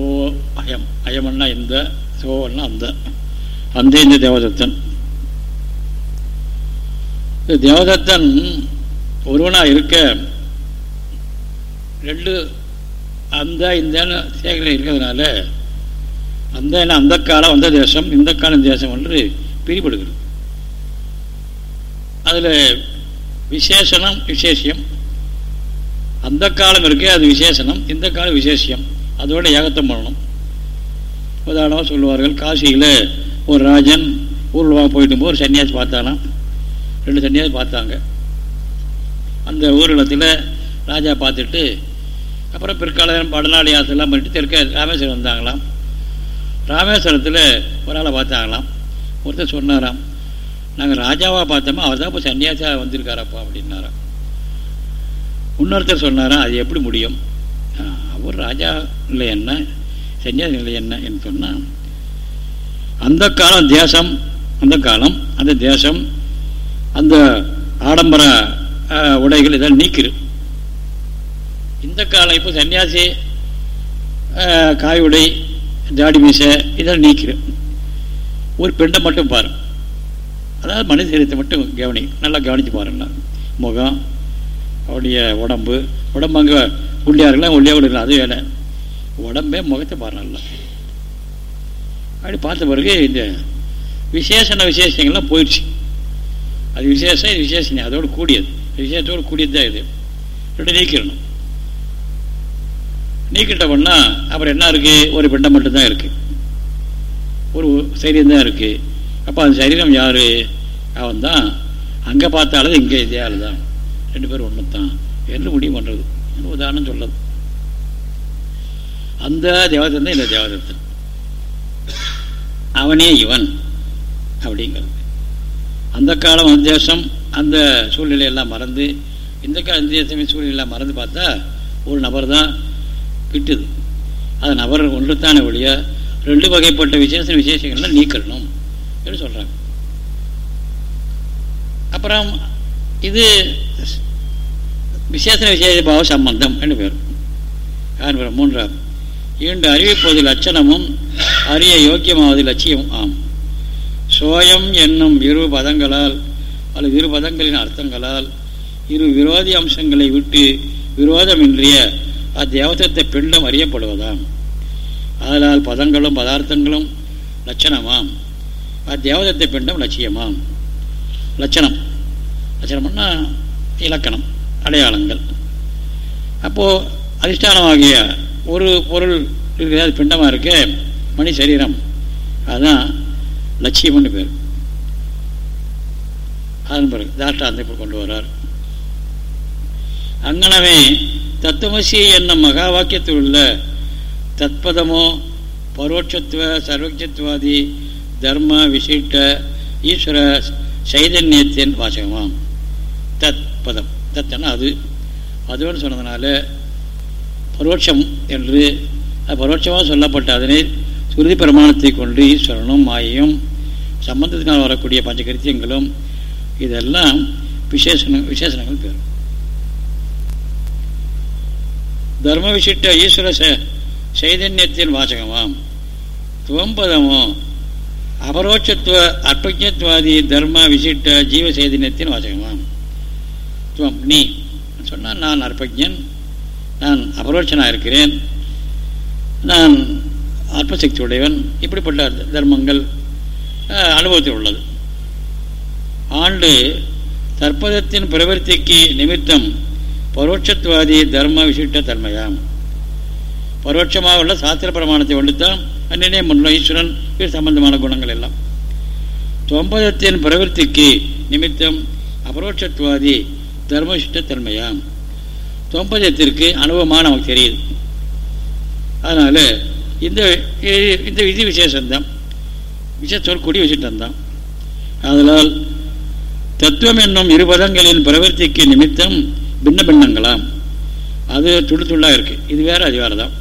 அயம். அயமன்னா இந்த சோன்னா அந்த. அந்த இந்த தேவதத்தன். தேவதத்தன் ஒருவனா இருக்க ரெண்டு அந்த இந்த சேகரம் இருக்கிறதுனால அந்த அந்த காலம் அந்த தேசம் இந்த காலம் தேசம் என்று பிரிபடுகிறது. அதில் விசேஷனம் விசேஷம் அந்த காலம் இருக்கே அது விசேஷனம். இந்த காலம் விசேஷம் அதோட ஏகத்தம் பண்ணணும். உதாரணமாக சொல்லுவார்கள் காசியில் ஒரு ராஜன் ஊரில் போயிட்டு போது ஒரு சன்னியாசி பார்த்தானா? ரெண்டு சன்னியாசி பார்த்தாங்க. அந்த ஊர்வலத்தில் ராஜா பார்த்துட்டு அப்புறம் பிற்காலம் வடநாடு யாசெல்லாம் பண்ணிட்டு தெற்க ராமேஸ்வரம் வந்தாங்களாம். ராமேஸ்வரத்தில் ஒரு ஆளை பார்த்தாங்களாம். ஒருத்தர் சொன்னாராம் நாங்கள் ராஜாவாக பார்த்தோமா அவர் தான் இப்போ சன்னியாசியாக வந்திருக்காரப்பா அப்படின்னாராம். இன்னொருத்தர் சொன்னாராம் அது எப்படி முடியும்? அவர் ராஜா இல்லை என்ன சன்னியாசி இல்லை என்ன? என்று சொன்னால் அந்த காலம் தேசம் அந்த காலம் அந்த தேசம் அந்த ஆடம்பர உடைகள் இதெல்லாம் நீக்கிரு. இந்த காலம் இப்போ சன்னியாசி காய் உடை தாடி மீசை இதெல்லாம் நீக்கிறேன் ஒரு பெண்ணை மட்டும் பாரு. அதாவது மனித சரீரத்தை மட்டும் கவனி நல்லா கவனித்து பாருங்களா முகம் அவருடைய உடம்பு உடம்பு அங்கே உள்ளியாக இருக்கலாம் உள்ளியாக இருக்கலாம் அது வேலை. உடம்பே முகத்தை பாரு நல்லா. அப்படி பார்த்த பிறகு இந்த விசேஷன விசேஷங்கள்லாம் போயிடுச்சு. அது விசேஷம் இது விசேஷம் அதோடு கூடியது. விசேஷத்தோடு கூடியது தான் இது. ரெண்டு நீக்கிடணும். நீக்கிட்டோம்னா அப்புறம் என்ன இருக்குது ஒரு பெண்டை மட்டும்தான் இருக்குது ஒரு சரீரம் தான் இருக்குது அப்போ அந்த சரீரம் யார்? அவன் தான் அங்கே பார்த்தாலும் இங்கே இதே ஆள் தான் ரெண்டு பேரும் ஒன்று தான் என்று முடிவு பண்ணுறது உதாரணம் சொல்லது அந்த தேவதன் தான் இந்த தேவதத்தன் அவனே இவன் அப்படிங்கிறது. அந்த காலம் அந்த தேசம் அந்த சூழ்நிலையெல்லாம் மறந்து இந்த கால இந்த தேசம் சூழ்நிலையெல்லாம் மறந்து பார்த்தா ஒரு நபர் தான் கிட்டுது அது நபர் ஒன்றுத்தான ஒழிய ரெண்டு வகைப்பட்ட விசேஷ விசேஷங்கள்லாம் நீக்கணும் என்று சொல்கிறாங்க அப்புறம் இது விசேஷ விசேஷ பாவ சம்பந்தம் என்று பேர். யார் மூன்றாம். ஈண்டு அறிவிப்பது லட்சணமும் அறிய யோக்கியமாவது லட்சியம் ஆம். சோயம் என்னும் இரு பதங்களால் அல்லது இரு பதங்களின் அர்த்தங்களால் இரு விரோதி அம்சங்களை விட்டு விரோதமின்றிய அத்தேவதத்தை பிண்டம் அறியப்படுவதாம் அதனால் பதங்களும் பதார்த்தங்களும் லட்சணமாம் அத்தேவதத்தை பிண்டம் லட்சியமாம் லட்சணம் லட்சணம்னா இலக்கணம் அடையாளங்கள் அப்போது அதிஷ்டானமாகிய ஒரு பொருள் இருக்கிறது பிண்டமாக இருக்க மணி சரீரம் அதுதான் லட்சியம்னு பேர் அதன் பிறகு தாஷ்டாந்தை கொண்டு வர்றார் அங்கனவே தத்துவசி என்னும் மகா வாக்கியத்தில் உள்ள தத்பதமோ பரோட்சத்துவ சர்வஜத்துவாதி தர்ம விசிட்ட ஈஸ்வர சைதன்யத்தின் வாசகமாம். தத் பதம் தத்தன அது? அதுன்னு சொன்னதுனால பரோட்சம் என்று பரோட்சமாக சொல்லப்பட்ட அதனை சுருதி பிரமாணத்தை கொண்டு ஈஸ்வரனும் மாயையும் சம்பந்தத்தினால் வரக்கூடிய பஞ்சகரித்தியங்களும் இதெல்லாம் விசேஷன விசேஷனங்கள் பேரும். தர்ம விசிட்ட ஈஸ்வர சைதன்யத்தின் வாசகமாம். துவம்பதமோ அபரோட்சத்துவ அற்பஜத்வாதி தர்ம விசிட்ட ஜீவ சைதன்யத்தின் வாசகமாம். துவம் நீ சொன்னால் நான் அற்பஜன் நான் அபரோட்சனாக இருக்கிறேன் நான் ஆத்மசக்தி உடையவன் இப்படிப்பட்ட தர்மங்கள் அனுபவத்தில் உள்ளது. ஆண்டு தற்பதத்தின் பிரவர்த்திக்கு நிமித்தம் பரோட்சத்வாதி தர்ம விசிட்ட தன்மையாம் பரோட்சமாக உள்ள சாஸ்திர பிரமாணத்தை ஒன்றுத்தான் அன்னே முன்ன ஈஸ்வரன் இது சம்பந்தமான குணங்கள் எல்லாம். தொம்பதத்தின் பிரவருத்திக்கு நிமித்தம் அபரோட்சத்துவாதி தர்மவிசிட்ட தன்மையாம் தொம்பதத்திற்கு அனுபவமாக நமக்கு தெரியுது. அதனால் இந்த இந்த விதி விசேஷம்தான். விசேஷத்தோடு கூடிய விசிட்டம்தான் அதனால் தத்துவம் என்னும் இருபதங்களின் பிரவர்த்திக்கு நிமித்தம் பின்ன பின்னங்களாம் அது துண்டு துள்ளாக இருக்குது இது வேறு அது வேறு தான்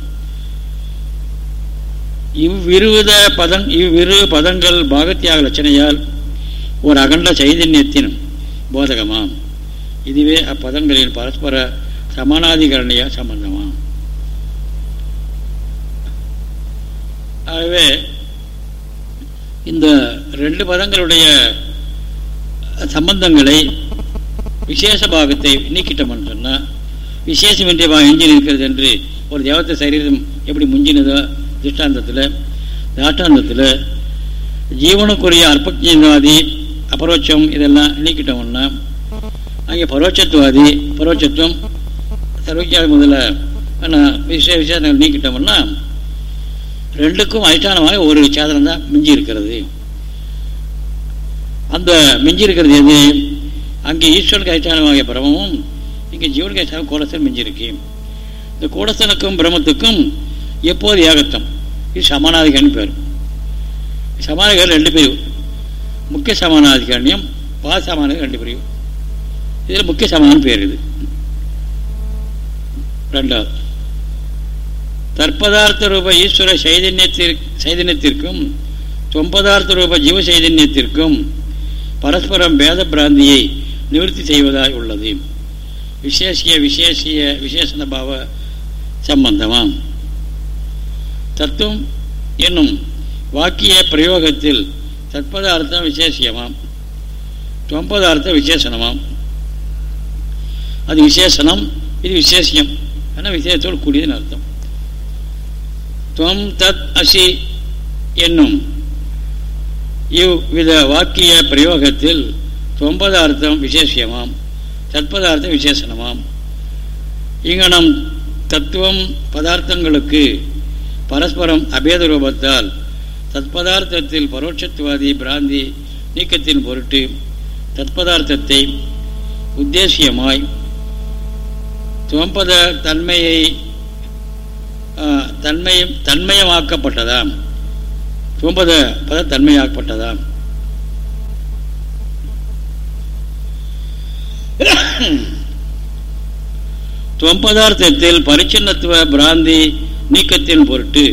இவ்விருவித பதங் இவ்விரு பதங்கள் பாகத்தியாக லட்சணையால் ஒரு அகண்ட சைதன்யத்தின் போதகமாம். இதுவே அப்பதங்களின் பரஸ்பர சமானாதிகரணிய சம்பந்தமாம் ஆகவே இந்த ரெண்டு பதங்களுடைய சம்பந்தங்களை விசேஷ பாகத்தை நீக்கிட்டோம்னு சொன்னால் விசேஷமின்றிய பாகம் எஞ்சி இருக்கிறது என்று ஒரு தேவத்தை சரீரம் எப்படி முஞ்சினதோ திஷ்டாந்தத்தில் தாஷ்டாந்தத்தில் ஜீவனுக்குரிய அற்பஜவாதி அபரோட்சம் இதெல்லாம் நீக்கிட்டோம்னா அங்கே பரோட்சத்துவாதி பரோட்சத்துவம் சர்வஜாதி முதல்ல விசேஷ விசேஷங்கள் நீக்கிட்டோம்னா ரெண்டுக்கும் அதிஷ்டானமாக ஒரு சேதனம் தான் மிஞ்சி இருக்கிறது அந்த மிஞ்சி இருக்கிறது எது? அங்கே ஈஸ்வரனுக்கு அதிஷ்டானமாகிய பிரமமும் இங்கே ஜீவனுக்கு அதிஷ்டானம் கோலசன் மிஞ்சிருக்கு. இந்த கோலசனுக்கும் பிரமத்துக்கும் எப்போது ஏகத்தம்? இது சமானாதிகாரின் பேர். சமானாதிகாரம் ரெண்டு பிரிவு. முக்கிய சமானாதிகாரியம் பா சமானாதி ரெண்டு பிரிவு. இதில் முக்கிய சமானம் பேர் இது. ரெண்டாவது. தற்பதார்த்த ரூப ஈஸ்வர சைதன்யத்திற்கு சைதன்யத்திற்கும் தொம்பதார்த்த ரூப ஜீவ சைதன்யத்திற்கும் பரஸ்பரம் பேத பிராந்தியை நிவர்த்தி செய்வதாய் உள்ளது. விசேஷிய விசேஷிய விசேஷண பாவ சம்பந்தமாம். தத்துவம் என்னும் வாக்கிய பிரயோகத்தில் தற்பதார்த்தம் விசேஷியமாம். தொம்பதார்த்தம் விசேஷனமாம் அது விசேஷனம் இது விசேஷியம் ஆனால் விசேஷத்தோடு கூடியதுன்னு அர்த்தம். துவம் தத் அசி என்னும் இவ்வித வாக்கிய பிரயோகத்தில் தொம்பதார்த்தம் விசேஷியமாம். தற்பதார்த்தம் விசேஷனமாம். நம் தத்துவம் பதார்த்தங்களுக்கு பரஸ்பரம் அபேத ரூபத்தால் தத்பதார்த்தத்தில் பரோட்சத்துவாதி பிராந்தி நீக்கத்தின் பொருட்டு தத்பதார்த்தத்தை உத்தேசியமாய் துவம்பத தன்மையை தன்மையும் தன்மயமாக்கப்பட்டதாம். துவம்பத பத தன்மையாக்கப்பட்டதாம் தொம்பதார்த்தத்தில் பரிச்சின்னத்துவ பிராந்தி நீக்கத்தின் பொருட்டு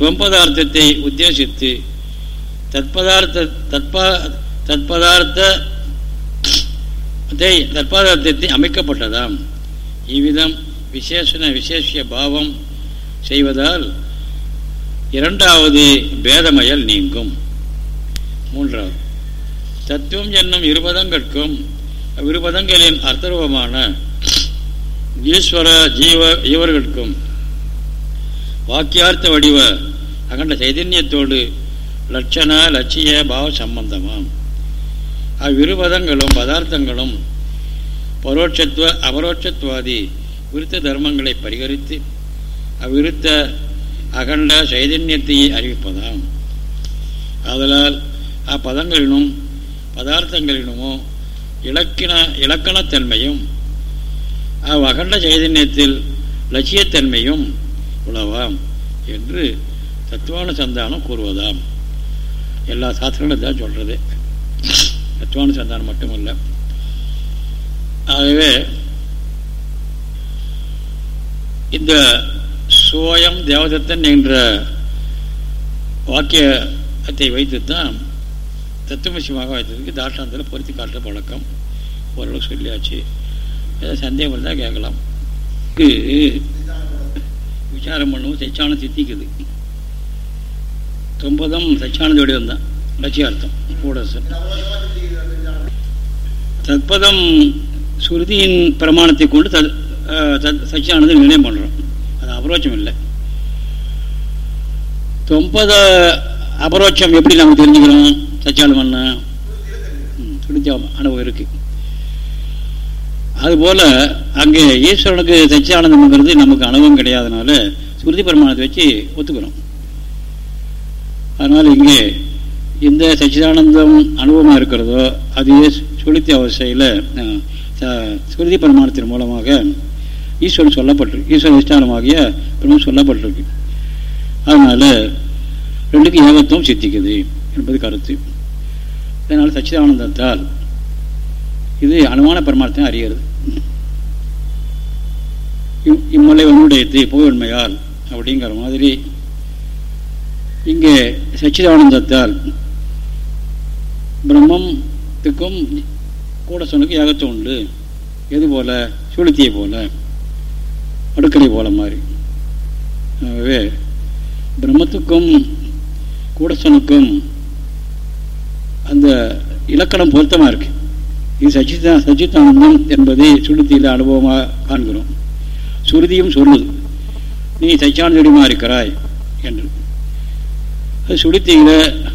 தொம்பதார்த்தத்தை உத்தேசித்து தற்பதார்த்த தற்ப தற்பதார்த்தத்தை தற்பதார்த்தத்தை அமைக்கப்பட்டதாம். இவ்விதம் விசேஷன விசேஷ பாவம் செய்வதால் இரண்டாவது பேதமயல் நீங்கும். மூன்றாவது தத்துவம் என்னும் இருபதங்கட்கும் விருபதங்களின் அர்த்தரூபமான ஈஸ்வர ஜீவ ஜீவர்களுக்கும் வாக்கியார்த்த வடிவ அகண்ட சைதன்யத்தோடு லட்சண லட்சிய பாவ சம்பந்தமாம். அவ்விருபதங்களும் பதார்த்தங்களும் பரோட்சத்துவ அபரோட்சத்துவாதி விருத்த தர்மங்களை பரிகரித்து அவ்விருத்த அகண்ட சைதன்யத்தையே அறிவிப்பதாம். ஆதலால் அப்பதங்களினும் பதார்த்தங்களினுமோ இலக்கின இலக்கணத்தன்மையும் அகண்ட சைதன்யத்தில் லட்சியத்தன்மையும் உழவாம் என்று தத்துவான சந்தானம் கூறுவதாம். எல்லா சாஸ்திரங்களும் தான் சொல்கிறது தத்துவான சந்தானம் மட்டுமல்ல. ஆகவே இந்த சோயம் தேவதத்தன் என்ற வாக்கியத்தை வைத்துத்தான் தத்துவசியமாக வைத்ததுக்கு தாஷ்டாந்தில் பொருத்தி காட்டுற பழக்கம் ஓரளவுக்கு சொல்லியாச்சு. ஏதாவது சந்தேகம் இருந்தால் கேட்கலாம். விசாரம் பண்ணவும் சச்சானம் சித்திக்குது. தொம்பதம் சச்சானந்த வடிவம் தான் லட்சியார்த்தம் கூட தற்பதம் சுருதியின் பிரமாணத்தை கொண்டு தத் சச்சியானந்தம் நிர்ணயம் பண்ணுறோம் அது அபரோச்சம் இல்லை. தொம்பத அபரோட்சம் எப்படி நாங்கள் தெரிஞ்சுக்கிறோம்? சச்சியானந்தம்னா சுருதி அனுபவம் இருக்குது அதுபோல் அங்கே ஈஸ்வரனுக்கு சச்சியானந்தம்ங்கிறது நமக்கு அனுபவம் கிடையாதனால ஸ்மிருதி பிரமாணத்தை வச்சு ஒத்துக்கிறோம். அதனால் இங்கே எந்த சச்சிதானந்தம் அனுபவமாக இருக்கிறதோ அது சுளுத்தி அவஸ்தையில் ஸ்மிருதி பிரமாணத்தின் மூலமாக ஈஸ்வரன் சொல்லப்பட்டிருக்கு ஈஸ்வரன் அதிஷ்டானமாகிய பிரம்மம் சொல்லப்பட்டிருக்கு. அதனால் ரெண்டுக்கும் ஏகத்துவம் சித்திக்குது. என்பது கருத்து. அதனால் சச்சிதானந்தத்தால் இது அனுமான பரமார்த்தம் அறிகிறது. இம்மலை உன்னுடையது உண்மையால் அப்படிங்கிற மாதிரி இங்கே சச்சிதானந்தத்தால் பிரம்மத்துக்கும் கூட சொன்னுக்கு ஏகத்துவம் உண்டு. எது போல? சுளுத்தியை போல. அடுக்கலை போல மாதிரி. ஆகவே பிரம்மத்துக்கும் கூட சொன்னுக்கும் அந்த இலக்கணம் பொருத்தமாக இருக்கு. இது சச்சிதா சச்சிதானந்தம் என்பதை சுருத்தியில் அனுபவமாக காண்கிறோம். சுருதியும் சொல்லுது. நீ சச்சியானந்தடியமாக இருக்கிறாய்? என்று. அது சுருத்தியில்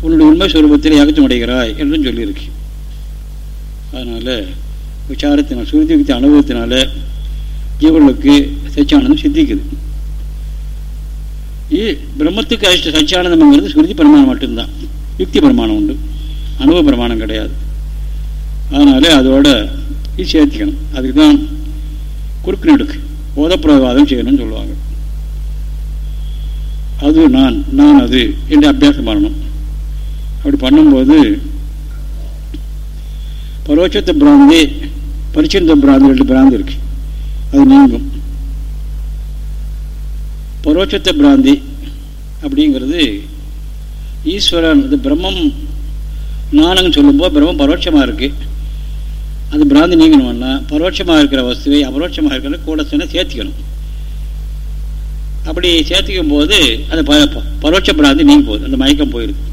உன்னுடைய உண்மை சுரூபத்தில் ஏகத்தம் அடைகிறாய் என்றும் சொல்லியிருக்கு. அதனால் விசாரத்தினால் சுருதி யுக்தி அனுபவத்தினால ஜீவர்களுக்கு சச்சியானந்தம் சித்திக்குது. பிரம்மத்துக்கு அஷ்ட சச்சியானந்தம்ங்கிறது சுருதி பிரமாணம் மட்டும்தான். யுக்தி பிரமாணம் உண்டு. அனுபவ பிரமாணம் கிடையாது. அதனால அதோட இது சேர்த்திக்கணும். அதுக்கு தான் குறுக்கு நெடுக்கு ஓதப்பிரவாதம் செய்யணும்னு சொல்லுவாங்க. அது நான் நான் அது என்று அபியாசம் பண்ணணும். அப்படி பண்ணும்போது பரோட்சத்த பிராந்தி பரிச்சந்த பிராந்தி ரெண்டு பிராந்தி இருக்கு. அது நீங்கும். பரோட்சத்த பிராந்தி அப்படிங்கிறது ஈஸ்வரன் இது பிரம்மம் நானங்க சொல்லும்போது பிரம்மம் பரோட்சமாக இருக்குது அது பிராந்தி நீங்கணும்னா பரோட்சமாக இருக்கிற வஸ்துவை அபரோட்சமாக இருக்கிற கூட சொன்ன சேர்த்திக்கணும். அப்படி சேர்த்திக்கும் போது அந்த பரோட்ச பிராந்தி நீங்க போகுது அந்த மயக்கம் போயிருக்கு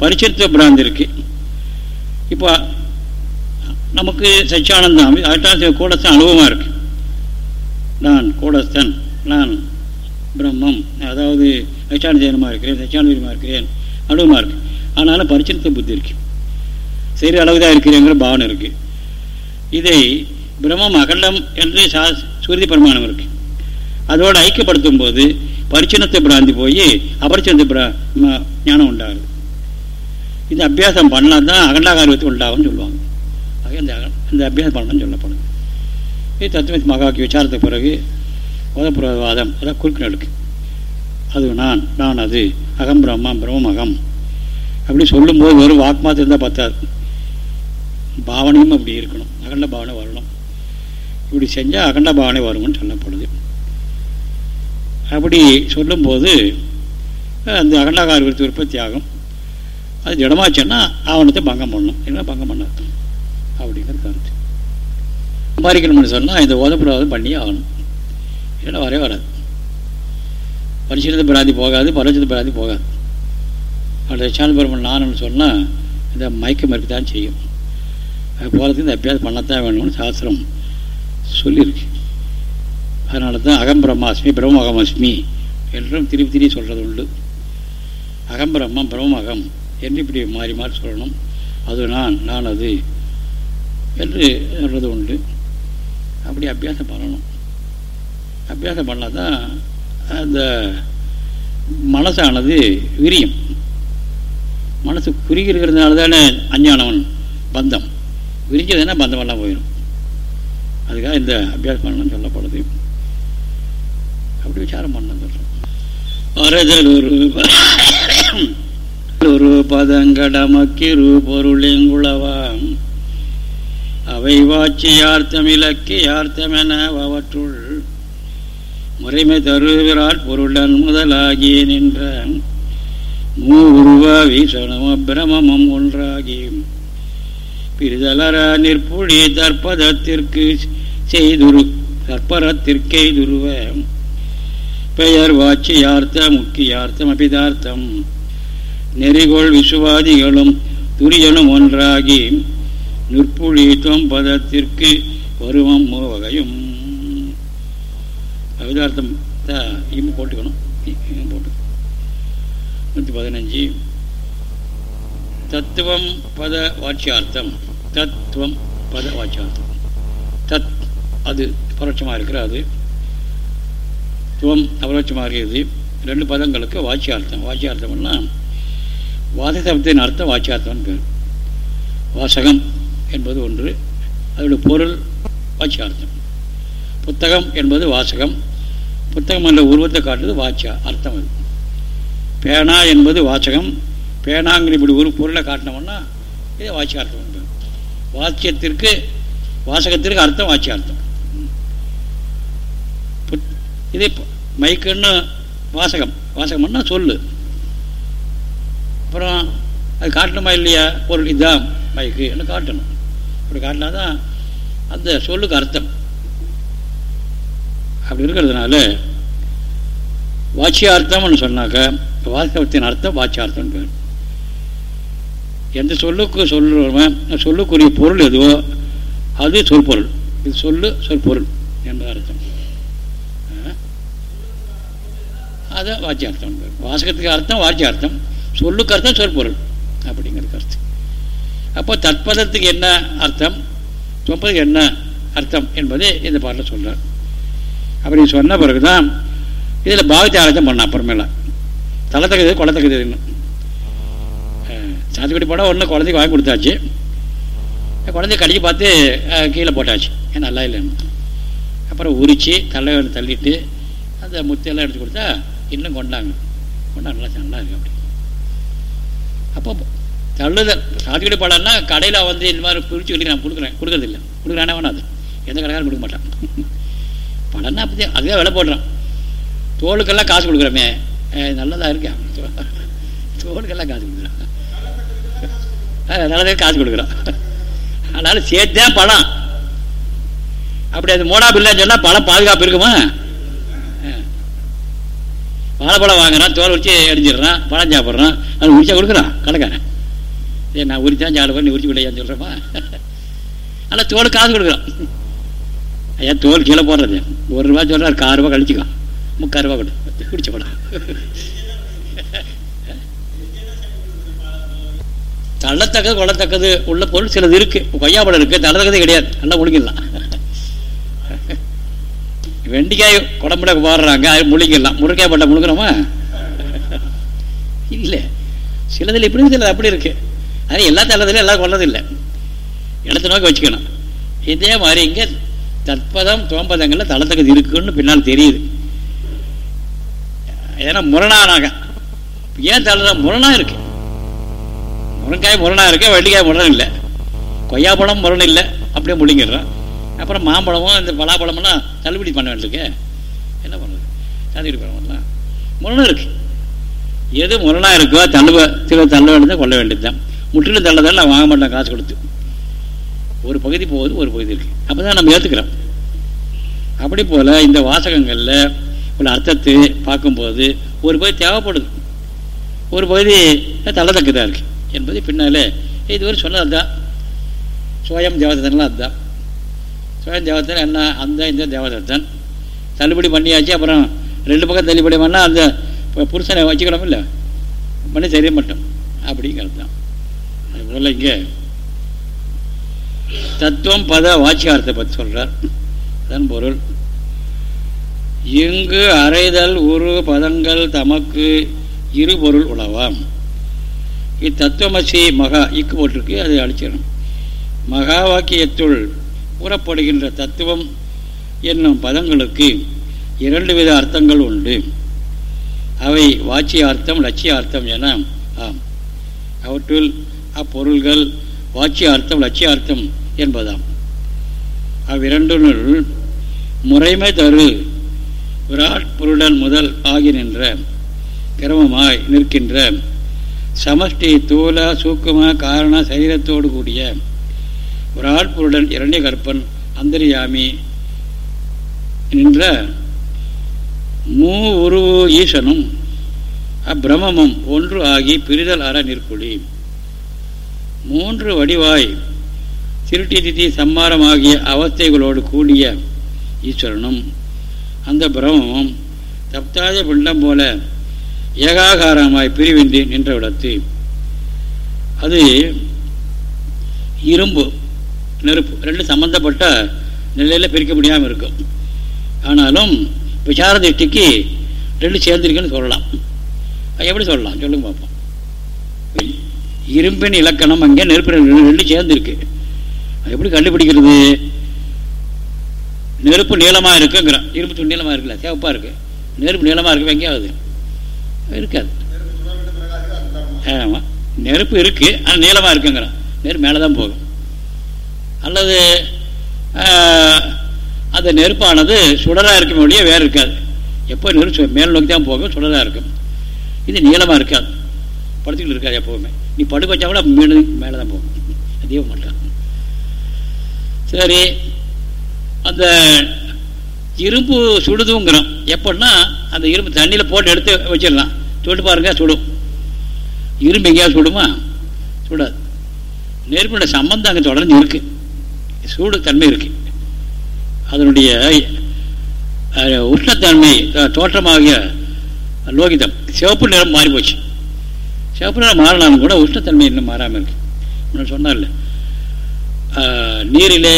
பரிச்சரித்த பிராந்தி இருக்கு. இப்போ நமக்கு சச்சியானந்தம் அட்டாசிய கூடஸ்தன் அனுபவமாக இருக்கு. நான் கூடஸ்தன் நான் பிரம்மம் அதாவது சச்சியானந்தமாக இருக்கிறேன் சச்சியானந்தமாக இருக்கிறேன் அனுபவமாக இருக்கு. ஆனாலும் பரிச்சரித்த புத்தி இருக்கு. சரி அளவுதான் இருக்கிறேங்கிற பாவனை இருக்குது இதை பிரம்மம் அகண்டம் என்று சா சுருதி பிரமாணம் இருக்கு. அதோடு ஐக்கியப்படுத்தும் போது பரிச்சனத்தை பிராந்தி போய் அபரிச்சனத்தை பிரா ஞானம் உண்டாகுது. இந்த அபியாசம் பண்ணால் தான் அகண்டாகாரத்தை உண்டாகும்னு சொல்லுவாங்க. ஆக இந்த இந்த அபியாசம் பண்ணலாம்னு சொல்லப்படுது இது தத்துவ மகாக்கு விசாரத்துக்கு பிறகு உதப்புரவாதம் அதான் குறுக்கு நடுக்கு. அது நான் நான் அது. அகம் பிரம்மா பிரம்மம் அகம். அப்படி சொல்லும்போது வெறும் வாக்குமாத்திரம் இருந்தால் பத்தாது. பாவனையும் அப்படி இருக்கணும். அகண்ட பாவனை வரணும். இப்படி செஞ்சால் அகண்ட பாவனை வரும்னு சொல்லப்படுது. அப்படி சொல்லும்போது அந்த அகண்டாகார விருத்தி உற்பத்தி ஆகும். அது திடமாச்சுன்னா ஆவணத்தை பங்கம் பண்ணணும். என்ன பங்கம் பண்ண அப்படிங்கிற கருத்து. மாறிக்கணும்னு சொன்னால் இந்த ஓதப்பிரவாதம் பண்ணியே ஆகணும். இல்லைன்னா வரவே வராது. பரிசீலத்தை பிராந்தி போகாது பரவச்சத்து பிராந்தி போகாது. அந்த சாந்த பெருமன் நானுன்னு சொன்னால் இந்த மயக்கம் இருக்கு தான் செய்யும். அது போகிறதுக்கு இந்த அபியாசம் பண்ணத்தான் வேணும்னு சாஸ்திரம் சொல்லியிருக்கு. அதனால தான் அகம் பிரம்மாஸ்மி பிரம்மகமஸ்மி என்றும் திருப்பி திரும்பி சொல்கிறது உண்டு. அகம் பிரம்மம் பிரம்மகம் என்று இப்படி மாறி மாறி சொல்லணும். அது நான் நான் அது என்று சொல்கிறது உண்டு. அப்படி அபியாசம் பண்ணணும். அபியாசம் பண்ணால் தான் அந்த மனசானது விரியும். மனசு குறுகி இருக்கிறதுனால தானே அஞ்ஞானவன் பந்தம். விரிஞ்சதுன்னா பந்தமெல்லாம் போயிடும். அதுக்காக இந்த அபியாசம் பண்ணணும்னு சொல்லப்படுது. அப்படி விசாரம் பண்ணணும் சொல்கிறோம் அறதல் ஒரு பதங்கடமக்கி ரூபொருளிங்குளவாம் அவை அவை யார்த்தமிழக்கு யார்த்தமென அவற்றுள் முறைமை தருகிறார் பொருளன் முதலாகி நின்ற. மூ உருவ வீசணமும் பிரமமும் ஒன்றாகி. பிரிதலர நிற்புழி தற்பதத்திற்கு செய்துரு தற்பரத்திற்கே துருவ. பெயர் வாட்சியார்த்த முக்கியார்த்தம் அபிதார்த்தம். நெறிகோள் விசுவாதிகளும் துரியனும் ஒன்றாகி. நிற்புழி பதத்திற்கு வருவம் வகையும் அபிதார்த்தம் இம் போட்டுக்கணும். போட்டு. நூற்றி பதினஞ்சு. தத்துவம் பத வாட்சியார்த்தம். தத்துவம் பத வாட்சியார்த்தம். தத் அது பரோட்சமாக இருக்கிற அது துவம் அபரோட்சமாக இருக்கிறது. ரெண்டு பதங்களுக்கு வாட்சியார்த்தம். வாட்சியார்த்தம்னா வாசசப்தின் அர்த்தம் வாட்சியார்த்தம்னு பேர். வாசகம் என்பது ஒன்று. அதோடய பொருள் வாட்சியார்த்தம். புத்தகம் என்பது வாசகம். புத்தகம் என்ற உருவத்தை காட்டுறது வாட்சியா அர்த்தம் அது. பேனா என்பது வாசகம் பேனாங்கிற இப்படி ஒரு பொருளை காட்டினோம்னா இது வாட்சியார்த்தம் உண்டு. வாக்கியத்திற்கு வாசகத்திற்கு அர்த்தம் வாட்சியார்த்தம் இது மைக்குன்னு வாசகம். வாசகம்னா சொல்லு. அப்புறம் அது காட்டணுமா இல்லையா? பொருள் இதுதான் மைக்கு என்ன காட்டணும். அப்படி காட்டினா தான் அந்த சொல்லுக்கு அர்த்தம். அப்படி இருக்கிறதுனால வாட்சியார்த்தம்னு சொன்னாக்க வாஸ்தவத்தின் அர்த்தம் வாட்சியார்த்தம் பேர். எந்த சொல்லுக்கு சொல்லுவோம் சொல்லுக்குரிய பொருள் எதுவோ அது சொற்பொருள். இது சொல்லு சொற்பொருள் என்பது அர்த்தம். அதுதான் வாட்சியார்த்தம் வாசகத்துக்கு அர்த்தம் வாட்சியார்த்தம் சொல்லுக்கு அர்த்தம் சொற்பொருள். அப்படிங்கிறது அர்த்தம் அப்போ தற்பதத்துக்கு என்ன அர்த்தம்? தொப்பதுக்கு என்ன அர்த்தம் என்பதை இந்த பாட்டில் சொல்கிறார் அப்படி சொன்ன பிறகு தான் இதில் பாவத்தை ஆலோசனை பண்ண அப்புறமேல. தளத்தக்கது குளத்தக்கது இன்னும் சாத்துக்குடி படம் ஒன்று குழந்தைக்கு வாங்கி கொடுத்தாச்சு. குழந்தைய கடிச்சு பார்த்து கீழே போட்டாச்சு. ஏன் நல்லா இல்லைன்னு அப்புறம் உரித்து தலை தள்ளிட்டு அந்த முத்தையெல்லாம் எடுத்து கொடுத்தா இன்னும் கொண்டாங்க. கொண்டாங்க நல்லா நல்லா இருக்கு அப்படி. அப்போ தள்ளுதல் சாத்துக்குடி படம்னா கடையில் வந்து இந்த மாதிரி பிரித்து சொல்லி நான் கொடுக்குறேன். கொடுக்குறதில்ல. கொடுக்குறானே வேணாம் அது. எந்த கடைக்காரும் கொடுக்க மாட்டான். பணம்னா அப்படி அதுதான் விலை போடுறான். தோலுக்கெல்லாம் காசு கொடுக்குறோமே. நல்லதாக இருக்கேன் தோலுக்கெல்லாம் காசு கொடுக்குறான் நல்லதே காசு கொடுக்குறான் அதனால சேர்த்தேன் பழம். அப்படி அது மோடா இல்லைன்னு சொன்னால் பழம் பாதுகாப்பு இருக்குமா? வாழைப்பழம் வாங்குறான் தோல் வச்சு அடிச்சிடுறான் பழம் சாப்பிட்றான் அது உரிச்சா கொடுக்குறான் கடைக்காரன் ஏ நான் உரிச்சா சாப்பிட நீ உரிச்சு விடையான்னு சொல்கிறேம்மா ஆனால் தோல் காசு கொடுக்குறான். ஐயா தோல் கீழே போடுறது. ஒரு ரூபா சொல்கிறார் கார் ரூபா கழிச்சிக்கோ. முக்கால் ரூபா கொடு. குடிச்ச படம் தள்ளத்தக்கது கொள்ளத்தக்கது உள்ள பொருள் சிலது இருக்குது கொய்யா பழம் இருக்குது தள்ளத்தக்கது கிடையாது. நல்லா முழுங்கிடலாம் வெண்டிக்காய் குடம்புல போடுறாங்க அது முழுங்கிடலாம். முருங்காய் பட்டை முழுங்குறோமா? இல்லை. சிலதில் இப்படி சிலது அப்படி இருக்குது அது எல்லா தள்ளதுலையும் எல்லாம் கொள்ளதில்லை இடத்த நோக்கி வச்சுக்கணும். இதே மாதிரி இங்கே தற்பதம் தோம்பதங்களில் தளத்தக்கது இருக்குன்னு பின்னால் தெரியுது. ஏன்னா முரணானாக. ஏன் தள்ள முரணா இருக்கு? முருங்காய் முரணா இருக்கு வள்ளிக்காய் முரணம் இல்லை. கொய்யாப்பழம் முரண் இல்லை. அப்படியே முழுங்கிடுறோம். அப்புறம் மாம்பழமும் இந்த பலாப்பழமெல்லாம் தள்ளுபடி பண்ண வேண்டியிருக்கு. என்ன பண்ணுறது? தள்ளுபடி பண்ண பண்ணலாம் முரணம் இருக்குது எது முரணாக இருக்கோ தள்ளுவ சில தள்ள வேண்டியதான் கொள்ள வேண்டியது தான் முற்றிலும் தள்ளதால் நான் வாங்க மாட்டேன் காசு கொடுத்து. ஒரு பகுதி போகுது ஒரு பகுதி இருக்குது அப்போ தான் நம்ம ஏற்றுக்கிறோம் அப்படி போல் இந்த வாசகங்களில் உள்ள அர்த்தத்தை பார்க்கும்போது ஒரு பகுதி தேவைப்படுது. ஒரு பகுதி தள்ளத்தக்கதாக இருக்குது என்பது பின்னால் இதுவரை சொன்னது அதுதான் சுயம் தேவதத்தன்லாம் அதுதான். சுயம் தேவதன் என்ன? அந்த இந்த தேவதத்தன். தள்ளுபடி பண்ணியாச்சு அப்புறம் ரெண்டு பக்கம் தள்ளுபடி பண்ணால் அந்த புருஷனை வச்சுக்கணும் இல்லை பண்ணி தெரிய மாட்டோம். அப்படிங்கிறது தான் அதுபோல் இங்கே தத்துவம் பத வாட்சியார்த்தை பற்றி சொல்கிறார் அதன் பொருள். இங்கு அறைதல் உரு பதங்கள் தமக்கு இரு பொருள் உழவாம் இத்தத்துவமசி மகா இக்கு போட்டிருக்கு அதை அழிச்சிடணும். மகா வாக்கியத்துள் கூறப்படுகின்ற தத்துவம் என்னும் பதங்களுக்கு இரண்டு வித அர்த்தங்கள் உண்டு. அவை வாட்சியார்த்தம் லட்சியார்த்தம் என ஆம். அவற்றுள் அப்பொருள்கள் வாட்சியார்த்தம் லட்சியார்த்தம் என்பதாம். அவ்விரண்டுனுள் முறைமை தரு விராட் பொருடன் முதல் ஆகி நின்ற கிரமமாய் நிற்கின்ற சமஷ்டி தூல சூக்கும காரண சரீரத்தோடு கூடிய விராட் பொருடன் இரண்டிய கற்பன் அந்தரியாமி நின்ற மூ உருவு ஈசனும் அப்பிரமமும் ஒன்று ஆகி பிரிதல் அற நிற்குழி மூன்று வடிவாய் திருட்டி திட்டி சம்மாரமாகிய அவஸ்தைகளோடு கூடிய ஈஸ்வரனும் அந்த பிரமமும் தப்தாத பிண்டம் போல ஏகாகாரமாய் பிரிவின்றி நின்ற விடத்து அது இரும்பு நெருப்பு ரெண்டு சம்பந்தப்பட்ட நிலையில் பிரிக்க முடியாமல் இருக்கும். ஆனாலும் விசார திருஷ்டிக்கு ரெண்டு சேர்ந்திருக்குன்னு சொல்லலாம். எப்படி சொல்லலாம்? சொல்லுங்க பார்ப்போம் இரும்பின் இலக்கணம் அங்கே நெருப்பின் ரெண்டு சேர்ந்துருக்கு. அது எப்படி கண்டுபிடிக்கிறது? நெருப்பு நீளமாக இருக்குங்கிறான். இரும்பு துணி நீளமாக இருக்குல்ல சிவப்பாக இருக்கு. நெருப்பு நீளமாக இருக்கு எங்கேயாவது இருக்காது. ஆமாம் நெருப்பு இருக்குது ஆனால் நீளமாக இருக்குங்கிறான். நெருப்பு மேலே தான் போகும். அல்லது அந்த நெருப்பானது சுடராக இருக்கும் வழியே வேறு இருக்காது. எப்போ நெருப்பு மேல் நோக்கி தான் போகும் சுடராக இருக்கும். இது நீளமாக இருக்காது. படுத்துக்கிட்டு இருக்காது எப்போவுமே. நீ படுக்க வச்சா கூட மீன் மேலே தான் போகும். அதே மாட்டான் சரி. அந்த இரும்பு சுடுதுங்கிறோம். எப்படின்னா அந்த இரும்பு தண்ணியில் போட்டு எடுத்து வச்சிடலாம். சுட்டு பாருங்க சுடும் இரும்பு எங்கேயாவது சுடுமா? சுடாது. நெருப்புடைய சம்பந்தம் அங்கே தொடர்ந்து இருக்குது சூடு தன்மை இருக்குது அதனுடைய உஷ்ணத்தன்மை தோற்றமாகிய லோகிதம். சிவப்பு நிறம் மாறி போச்சு சிவப்பு நிறம் மாறினாலும் கூட உஷ்ணத்தன்மை இன்னும் மாறாமல் இருக்கு. முன்ன சொன்னார்ல. நீரிலே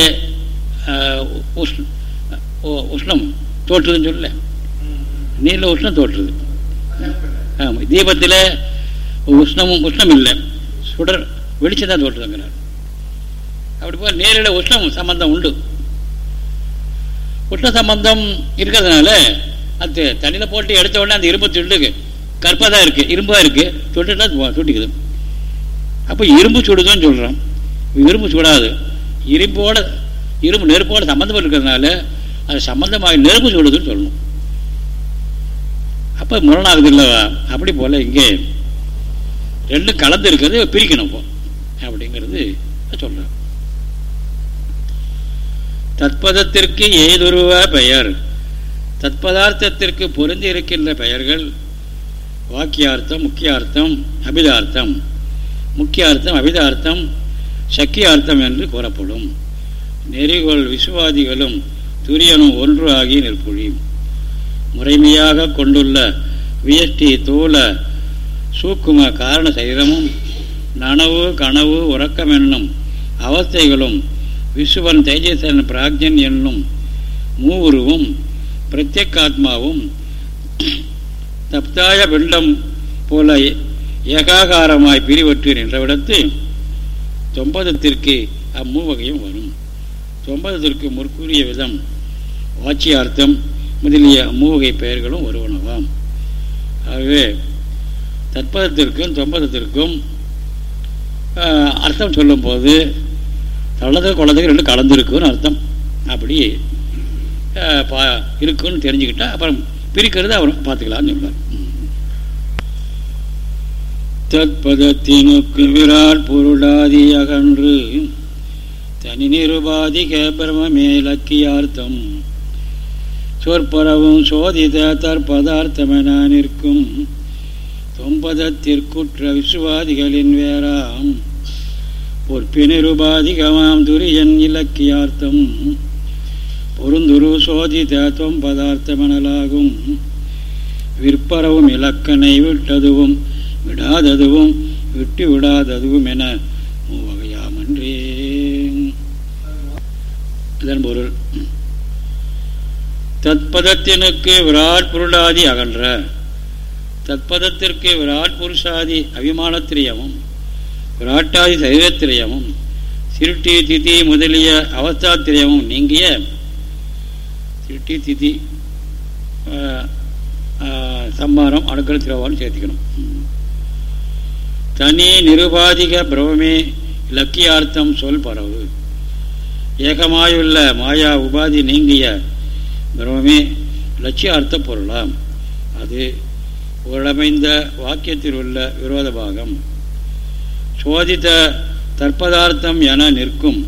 உஷ்ணம் தோற்றுதுன்னு சொல்லல. நீரில் உஷ்ணம் தோற்றுது. ஆமாம் தீபத்தில் உஷ்ணமும் உஷ்ணம் இல்லை. சுடர் வெளிச்சம் தான் தோற்றுதுங்கிறார். அப்படி போல் நேரில் உஷ்ணம் சம்பந்தம் உண்டு. உஷ்ண சம்பந்தம் இருக்கிறதுனால அது தண்ணியில் போட்டு எடுத்த உடனே அந்த இரும்பு துண்டுக்கு. கற்பாக தான் இருக்குது இரும்பாக இருக்குது சுட்டுட்டா சுட்டிக்குது. அப்போ இரும்பு சுடுதுன்னு சொல்கிறோம் இரும்பு சுடாது. இரும்போட இரும்பு நெருப்போட சம்மந்தப்பட்டு இருக்கிறதுனால அது சம்மந்தமாக நெருப்பு சுடுதுன்னு சொல்லணும். அப்போ முரணாகுது இல்லவா? அப்படி போல் இங்கே ரெண்டும் கலந்து இருக்கிறது பிரிக்கணும் இப்போ. அப்படிங்கிறது சொல்கிறேன் தத்பதத்திற்கு ஏதுருவ பெயர். தத்பதார்த்தத்திற்கு பொருந்தி இருக்கின்ற பெயர்கள் வாக்கியார்த்தம் முக்கியார்த்தம் அபிதார்த்தம். முக்கியார்த்தம் அபிதார்த்தம் சக்கியார்த்தம் என்று கூறப்படும். நெறிகொள் விசுவாதிகளும் துரியனும் ஒன்று ஆகி நெற்பொழி. முறைமையாக கொண்டுள்ள வியஷ்டி தூல சூக்கும காரண சரீரமும் நனவு கனவு உறக்கம் என்னும் அவஸ்தைகளும் விசுவன் தேஜசன் பிராக்ஞன் என்னும் மூவுருவும் பிரத்யேகாத்மாவும் தப்தாய பிண்டம் போல ஏகாகாரமாய் பிரிவற்று நின்றவிடத்து தொம்பதத்திற்கு அம்மூவகையும் வரும். தொம்பதத்திற்கு முற்கூறிய விதம் வாட்சியார்த்தம் முதலிய அம்மூவகை பெயர்களும் வருவனவாம். ஆகவே தற்பதத்திற்கும் தொம்பதத்திற்கும் அர்த்தம் சொல்லும்போது தள்ளதுக்கு குளத்துக்கு ரெண்டு கலந்துருக்குன்னு அர்த்தம். அப்படி பா இருக்குன்னு தெரிஞ்சுக்கிட்டா அப்புறம் பிரிக்கிறது அப்புறம் பார்த்துக்கலாம்னு சொல்லுவார் தத்பதத்தினுக்கு விராட் பொருளாதி அகன்று தனி நிருபாதிக பிரமே இலக்கியார்த்தம். சொற்பரவும் சோதித தற்பதார்த்தமென நிற்கும் தொம்பதத்திற்குற்ற விசுவாதிகளின் வேறாம். பொற்பினிருபாதிகமாம் துரியன் இலக்கியார்த்தம். பொருந்துரு தேத்துவம் பதார்த்தமனலாகும் விற்பரவும் இலக்கனை விட்டதுவும் விடாததுவும் விட்டு விடாததுவும் என மூவகையாமன்றே. இதன் பொருள். தத்பதத்தினுக்கு விராட் பொருளாதி அகன்ற தத்பதத்திற்கு விராட் புருஷாதி அபிமானத்திரியமும் விராட்டாதி சைவத்திரியமும் சிருட்டி திதி முதலிய அவஸ்தாத்திரியமும் நீங்கிய சிருட்டி திதி சம்மாரம் அணுக்கள் திரவாலும் சேர்த்துக்கணும். தனி நிருபாதிக பிரமே இலக்கியார்த்தம் சொல் பரவு. ஏகமாயுள்ள மாயா உபாதி நீங்கிய பிரமே லட்சியார்த்த பொருளாம். அது உடமைந்த வாக்கியத்தில் உள்ள விரோத பாகம். சோதித்த தற்பதார்த்தம் என நிற்கும்.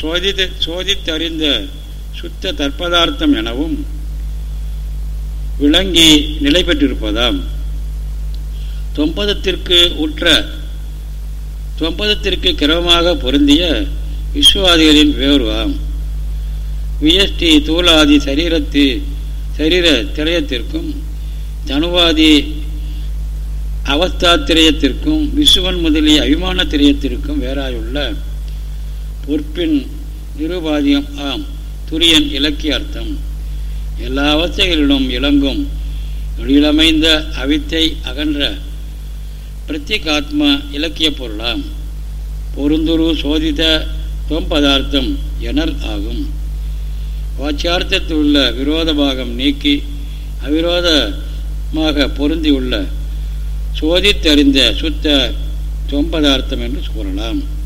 சோதித்து சோதித்தறிந்த சுத்த தற்பதார்த்தம் எனவும் விளங்கி நிலை பெற்றிருப்பதாம். தொம்பதத்திற்கு உற்ற தொம்பதத்திற்கு கிரமமாக பொருந்திய விஸ்வாதிகளின் வேர்வாம் வியஷ்டி தூளாதி சரீரத்து சரீர திரயத்திற்கும் தனுவாதி அவஸ்தா திரையத்திற்கும் விசுவன் முதலிய அபிமான திரயத்திற்கும் வேறாயுள்ள பொற்பின் நிருபாதியம் ஆம். துரியன் இலக்கிய அர்த்தம். எல்லா அவஸ்தைகளிலும் இளங்கும். இளமைந்த அவித்தை அகன்ற பிரத்யேகாத்ம இலக்கிய பொருளாம். பொருந்துரு சோதித தொம்பதார்த்தம் எனல் ஆகும். வாச்சியார்த்தத்தில் உள்ள விரோத பாகம் நீக்கி அவிரோதமாக பொருந்தியுள்ள சோதித்தறிந்த சுத்த தொம்பதார்த்தம் என்று கூறலாம்.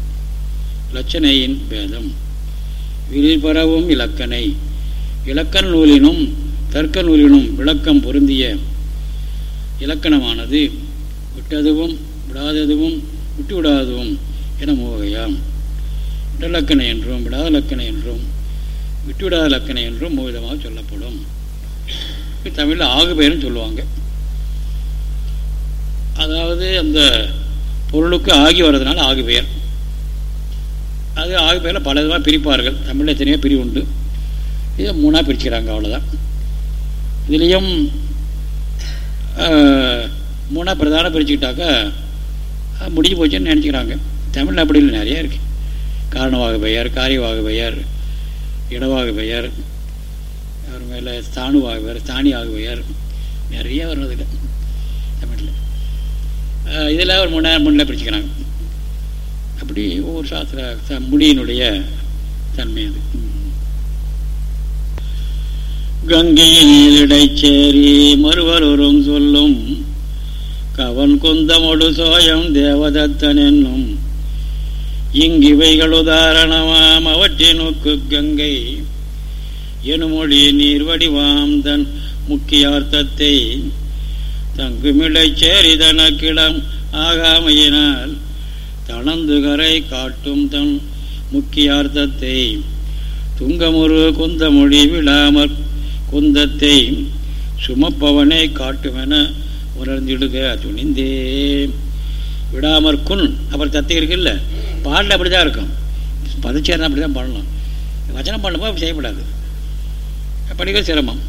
லட்சணையின் பேதம். விரிபரவும் இலக்கணை. இலக்கண நூலினும் தர்க்க நூலினும் விளக்கம் பொருந்திய இலக்கணமானது விட்டதுவும் விடாததுவும் விட்டுவிடாததும் என மூவகையாம் விடலக்கணை என்றும் விடாத லக்கணை என்றும் விட்டுவிடாத லக்கணை என்றும் மூவிதமாக சொல்லப்படும். தமிழில் ஆகு பெயரும் சொல்லுவாங்க. அதாவது அந்த பொருளுக்கு ஆகி வர்றதுனால ஆகு பெயர் அது ஆகு பெயரில் பல விதமாக பிரிப்பார்கள். தமிழில் எத்தனையோ பிரிவு உண்டு. இதை மூணாக பிரிச்சுக்கிறாங்க அவ்வளோதான் இதுலேயும் மூணாக பிரதான பிரிச்சுக்கிட்டாக்கா முடிஞ்சு போச்சுன்னு நினச்சிக்கிறாங்க. தமிழ் அப்படி இல்லை நிறையா இருக்குது காரணவாக பெயர் காரியவாக பெயர் இடவாக பெயர் அவர் மேலே ஸ்தானுவாக பெயர் ஸ்தானியாக பெயர் நிறைய வர்றதில்லை தமிழில். இதில் ஒரு மூணு முன்னே பிரிச்சுக்கிறாங்க. அப்படி ஒவ்வொரு சாஸ்திர முடியினுடைய தன்மை அது. கங்கையின் இடைச்சேரி மறுவரும் சொல்லும் கவன் குந்தமொடு சோயம் தேவதத்தன் என்னும். இங்கிவைகள் உதாரணமாம் அவற்றினுக்கு கங்கை எனுமொழி நீர் வடிவாம் தன் முக்கியார்த்தத்தை. தங்குமிடைச்சேரி தனக்கிடம் ஆகாமையினால் தனந்துகரை காட்டும் தன் முக்கியார்த்தத்தை. துங்கமுரு குந்தமொழி விழாமற் குந்தத்தை சுமப்பவனை காட்டுமென உணர்ந்திடுக துணிந்தே. விடாமற் குன் அப்புறம் தத்தை இருக்குல்ல? பாடல அப்படி தான் இருக்கும். பதச்சேரம் அப்படி தான் பாடலாம். வச்சனம் பண்ணும்போது அப்படி செய்யப்படாது. படிக்க சிரமம்.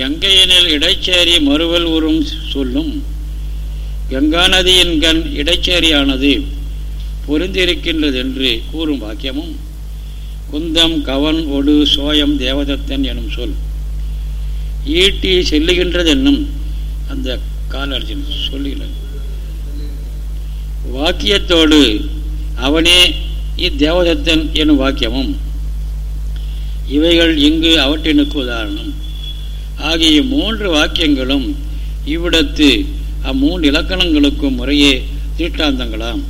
கங்கையினில் இடைச்சேரி மறுவல் உறும் சொல்லும். கங்கா நதியின் கண் இடைச்சேரியானது பொருந்திருக்கின்றது என்று கூறும் வாக்கியமும். குந்தம் கவன் ஒடு சோயம் தேவதத்தன் எனும் சொல். ஈட்டி செல்லுகின்றது என்னும் அந்த காலர்ஜன் சொல்லுகிறார் வாக்கியத்தோடு அவனே இத்தேவதத்தன் எனும் வாக்கியமும். இவைகள் இங்கு அவற்றினுக்கு உதாரணம். ஆகிய மூன்று வாக்கியங்களும் இவ்விடத்து அம்மூன்று இலக்கணங்களுக்கும் முறையே தீட்டாந்தங்களாம்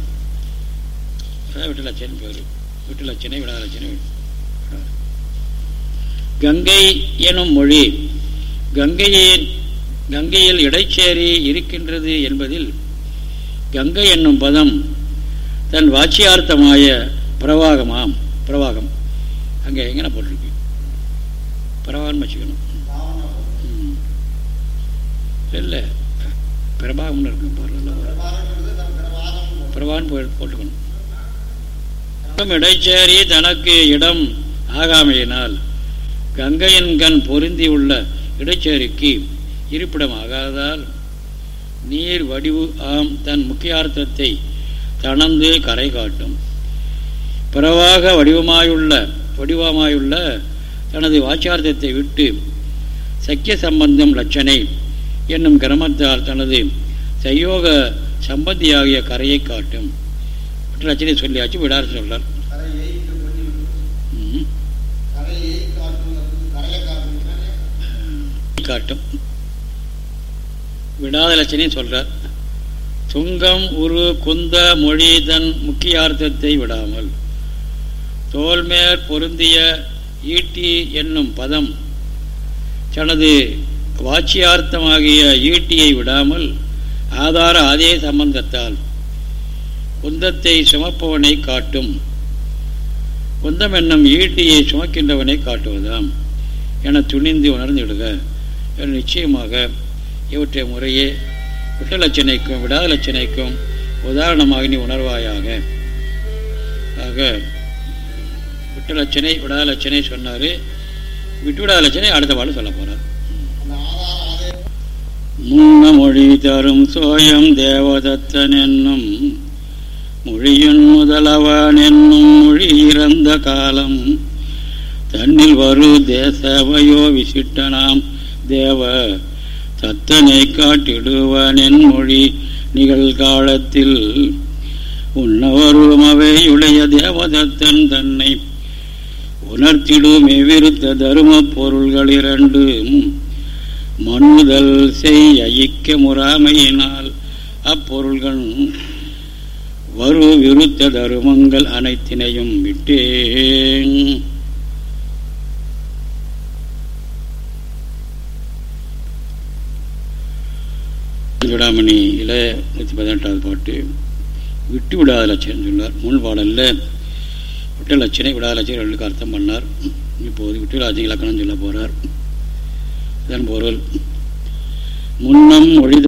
விட்டலட்சணை பேர். விட்டலட்சணை விடாலட்சணை கங்கை எனும் மொழி கங்கையின் கங்கையில் இடைச்சேரி இருக்கின்றது என்பதில் கங்கை என்னும் பதம் தன் வாட்சியார்த்தமாய பிரவாகமாம். பிரவாகம். அங்கே எங்கே போட்டிருக்கு? பிரவாகம் வச்சுக்கணும். இல்லை பிரபாகம்னு இருக்கும் பிரபாகன் பிரபான்னு போட்டுக்கணும். இடைச்சேரி தனக்கு இடம் ஆகாமையினால் கங்கையின் கண் பொருந்தியுள்ள இடைச்சேரிக்கு இருப்பிடம் ஆகாததால் நீர் வடிவு ஆம் தன் முக்கியார்த்தத்தை தனந்து கரை காட்டும். பிறவாக வடிவமாயுள்ள வடிவமாயுள்ள தனது வாச்சார்த்தத்தை விட்டு சக்கிய சம்பந்தம் லட்சணை என்னும் கிரமத்தால் தனது சயோக சம்பந்தியாகிய கரையை காட்டும். லட்சணை சொல்லியாச்சு விடார் சொல்றார். காட்டும். விடாத லட்சணையும் சொல்றார். துங்கம் உரு குந்த மொழி தன் முக்கியார்த்தத்தை விடாமல் தோல்மேற் பொருந்திய ஈட்டி என்னும் பதம் தனது வாட்சியார்த்தமாகிய ஈட்டியை விடாமல் ஆதார அதே சம்பந்தத்தால் குந்தத்தை சுமப்பவனை காட்டும். குந்தம் என்னும் ஈட்டியை சுமக்கின்றவனை காட்டுவதாம். என துணிந்து உணர்ந்துவிடுக என நிச்சயமாக இவற்றை முறையே விட்டலட்சணைக்கும் விடாதலட்சணைக்கும் உதாரணமாக நீ உணர்வாயாக. ஆக விட்டலட்சணை விடாதலட்சணை சொன்னார். விட்டு அடுத்த பாடு சொல்ல போகிறார் முன்ன மொழி தரும் சோயம் தேவதத்தன் என்னும் மொழியின் முதலவன் என்னும் மொழி இறந்த காலம். தன்னில் வரு தேசவையோ விசிட்டனாம் தேவ தத்தனை காட்டிடுவன் என் மொழி நிகழ்காலத்தில் உன்னவருமவையுடைய தேவதத்தன் தன்னை உணர்த்திடும் எவ்விருத்த தரும பொருள்கள் இரண்டும். மனுதல் செய் ஐக்க முறாமையினால் அப்பொருள்கள் வரு விருத்த தருமங்கள் அனைத்தினையும் விட்டேன். விடாமணியில் நூற்றி பதினெட்டாவது பாட்டு. விட்டு விடாத லட்சணம் சொன்னார். முன் பாடலில் விட்ட லட்சணை விடாத லட்சணம் ரெண்டுக்கு அர்த்தம் பண்ணார். இப்போது விட்டு லட்சணம் இலக்கணம் சொல்ல போகிறார் இதன் பொருள். முன்னம் ஒழித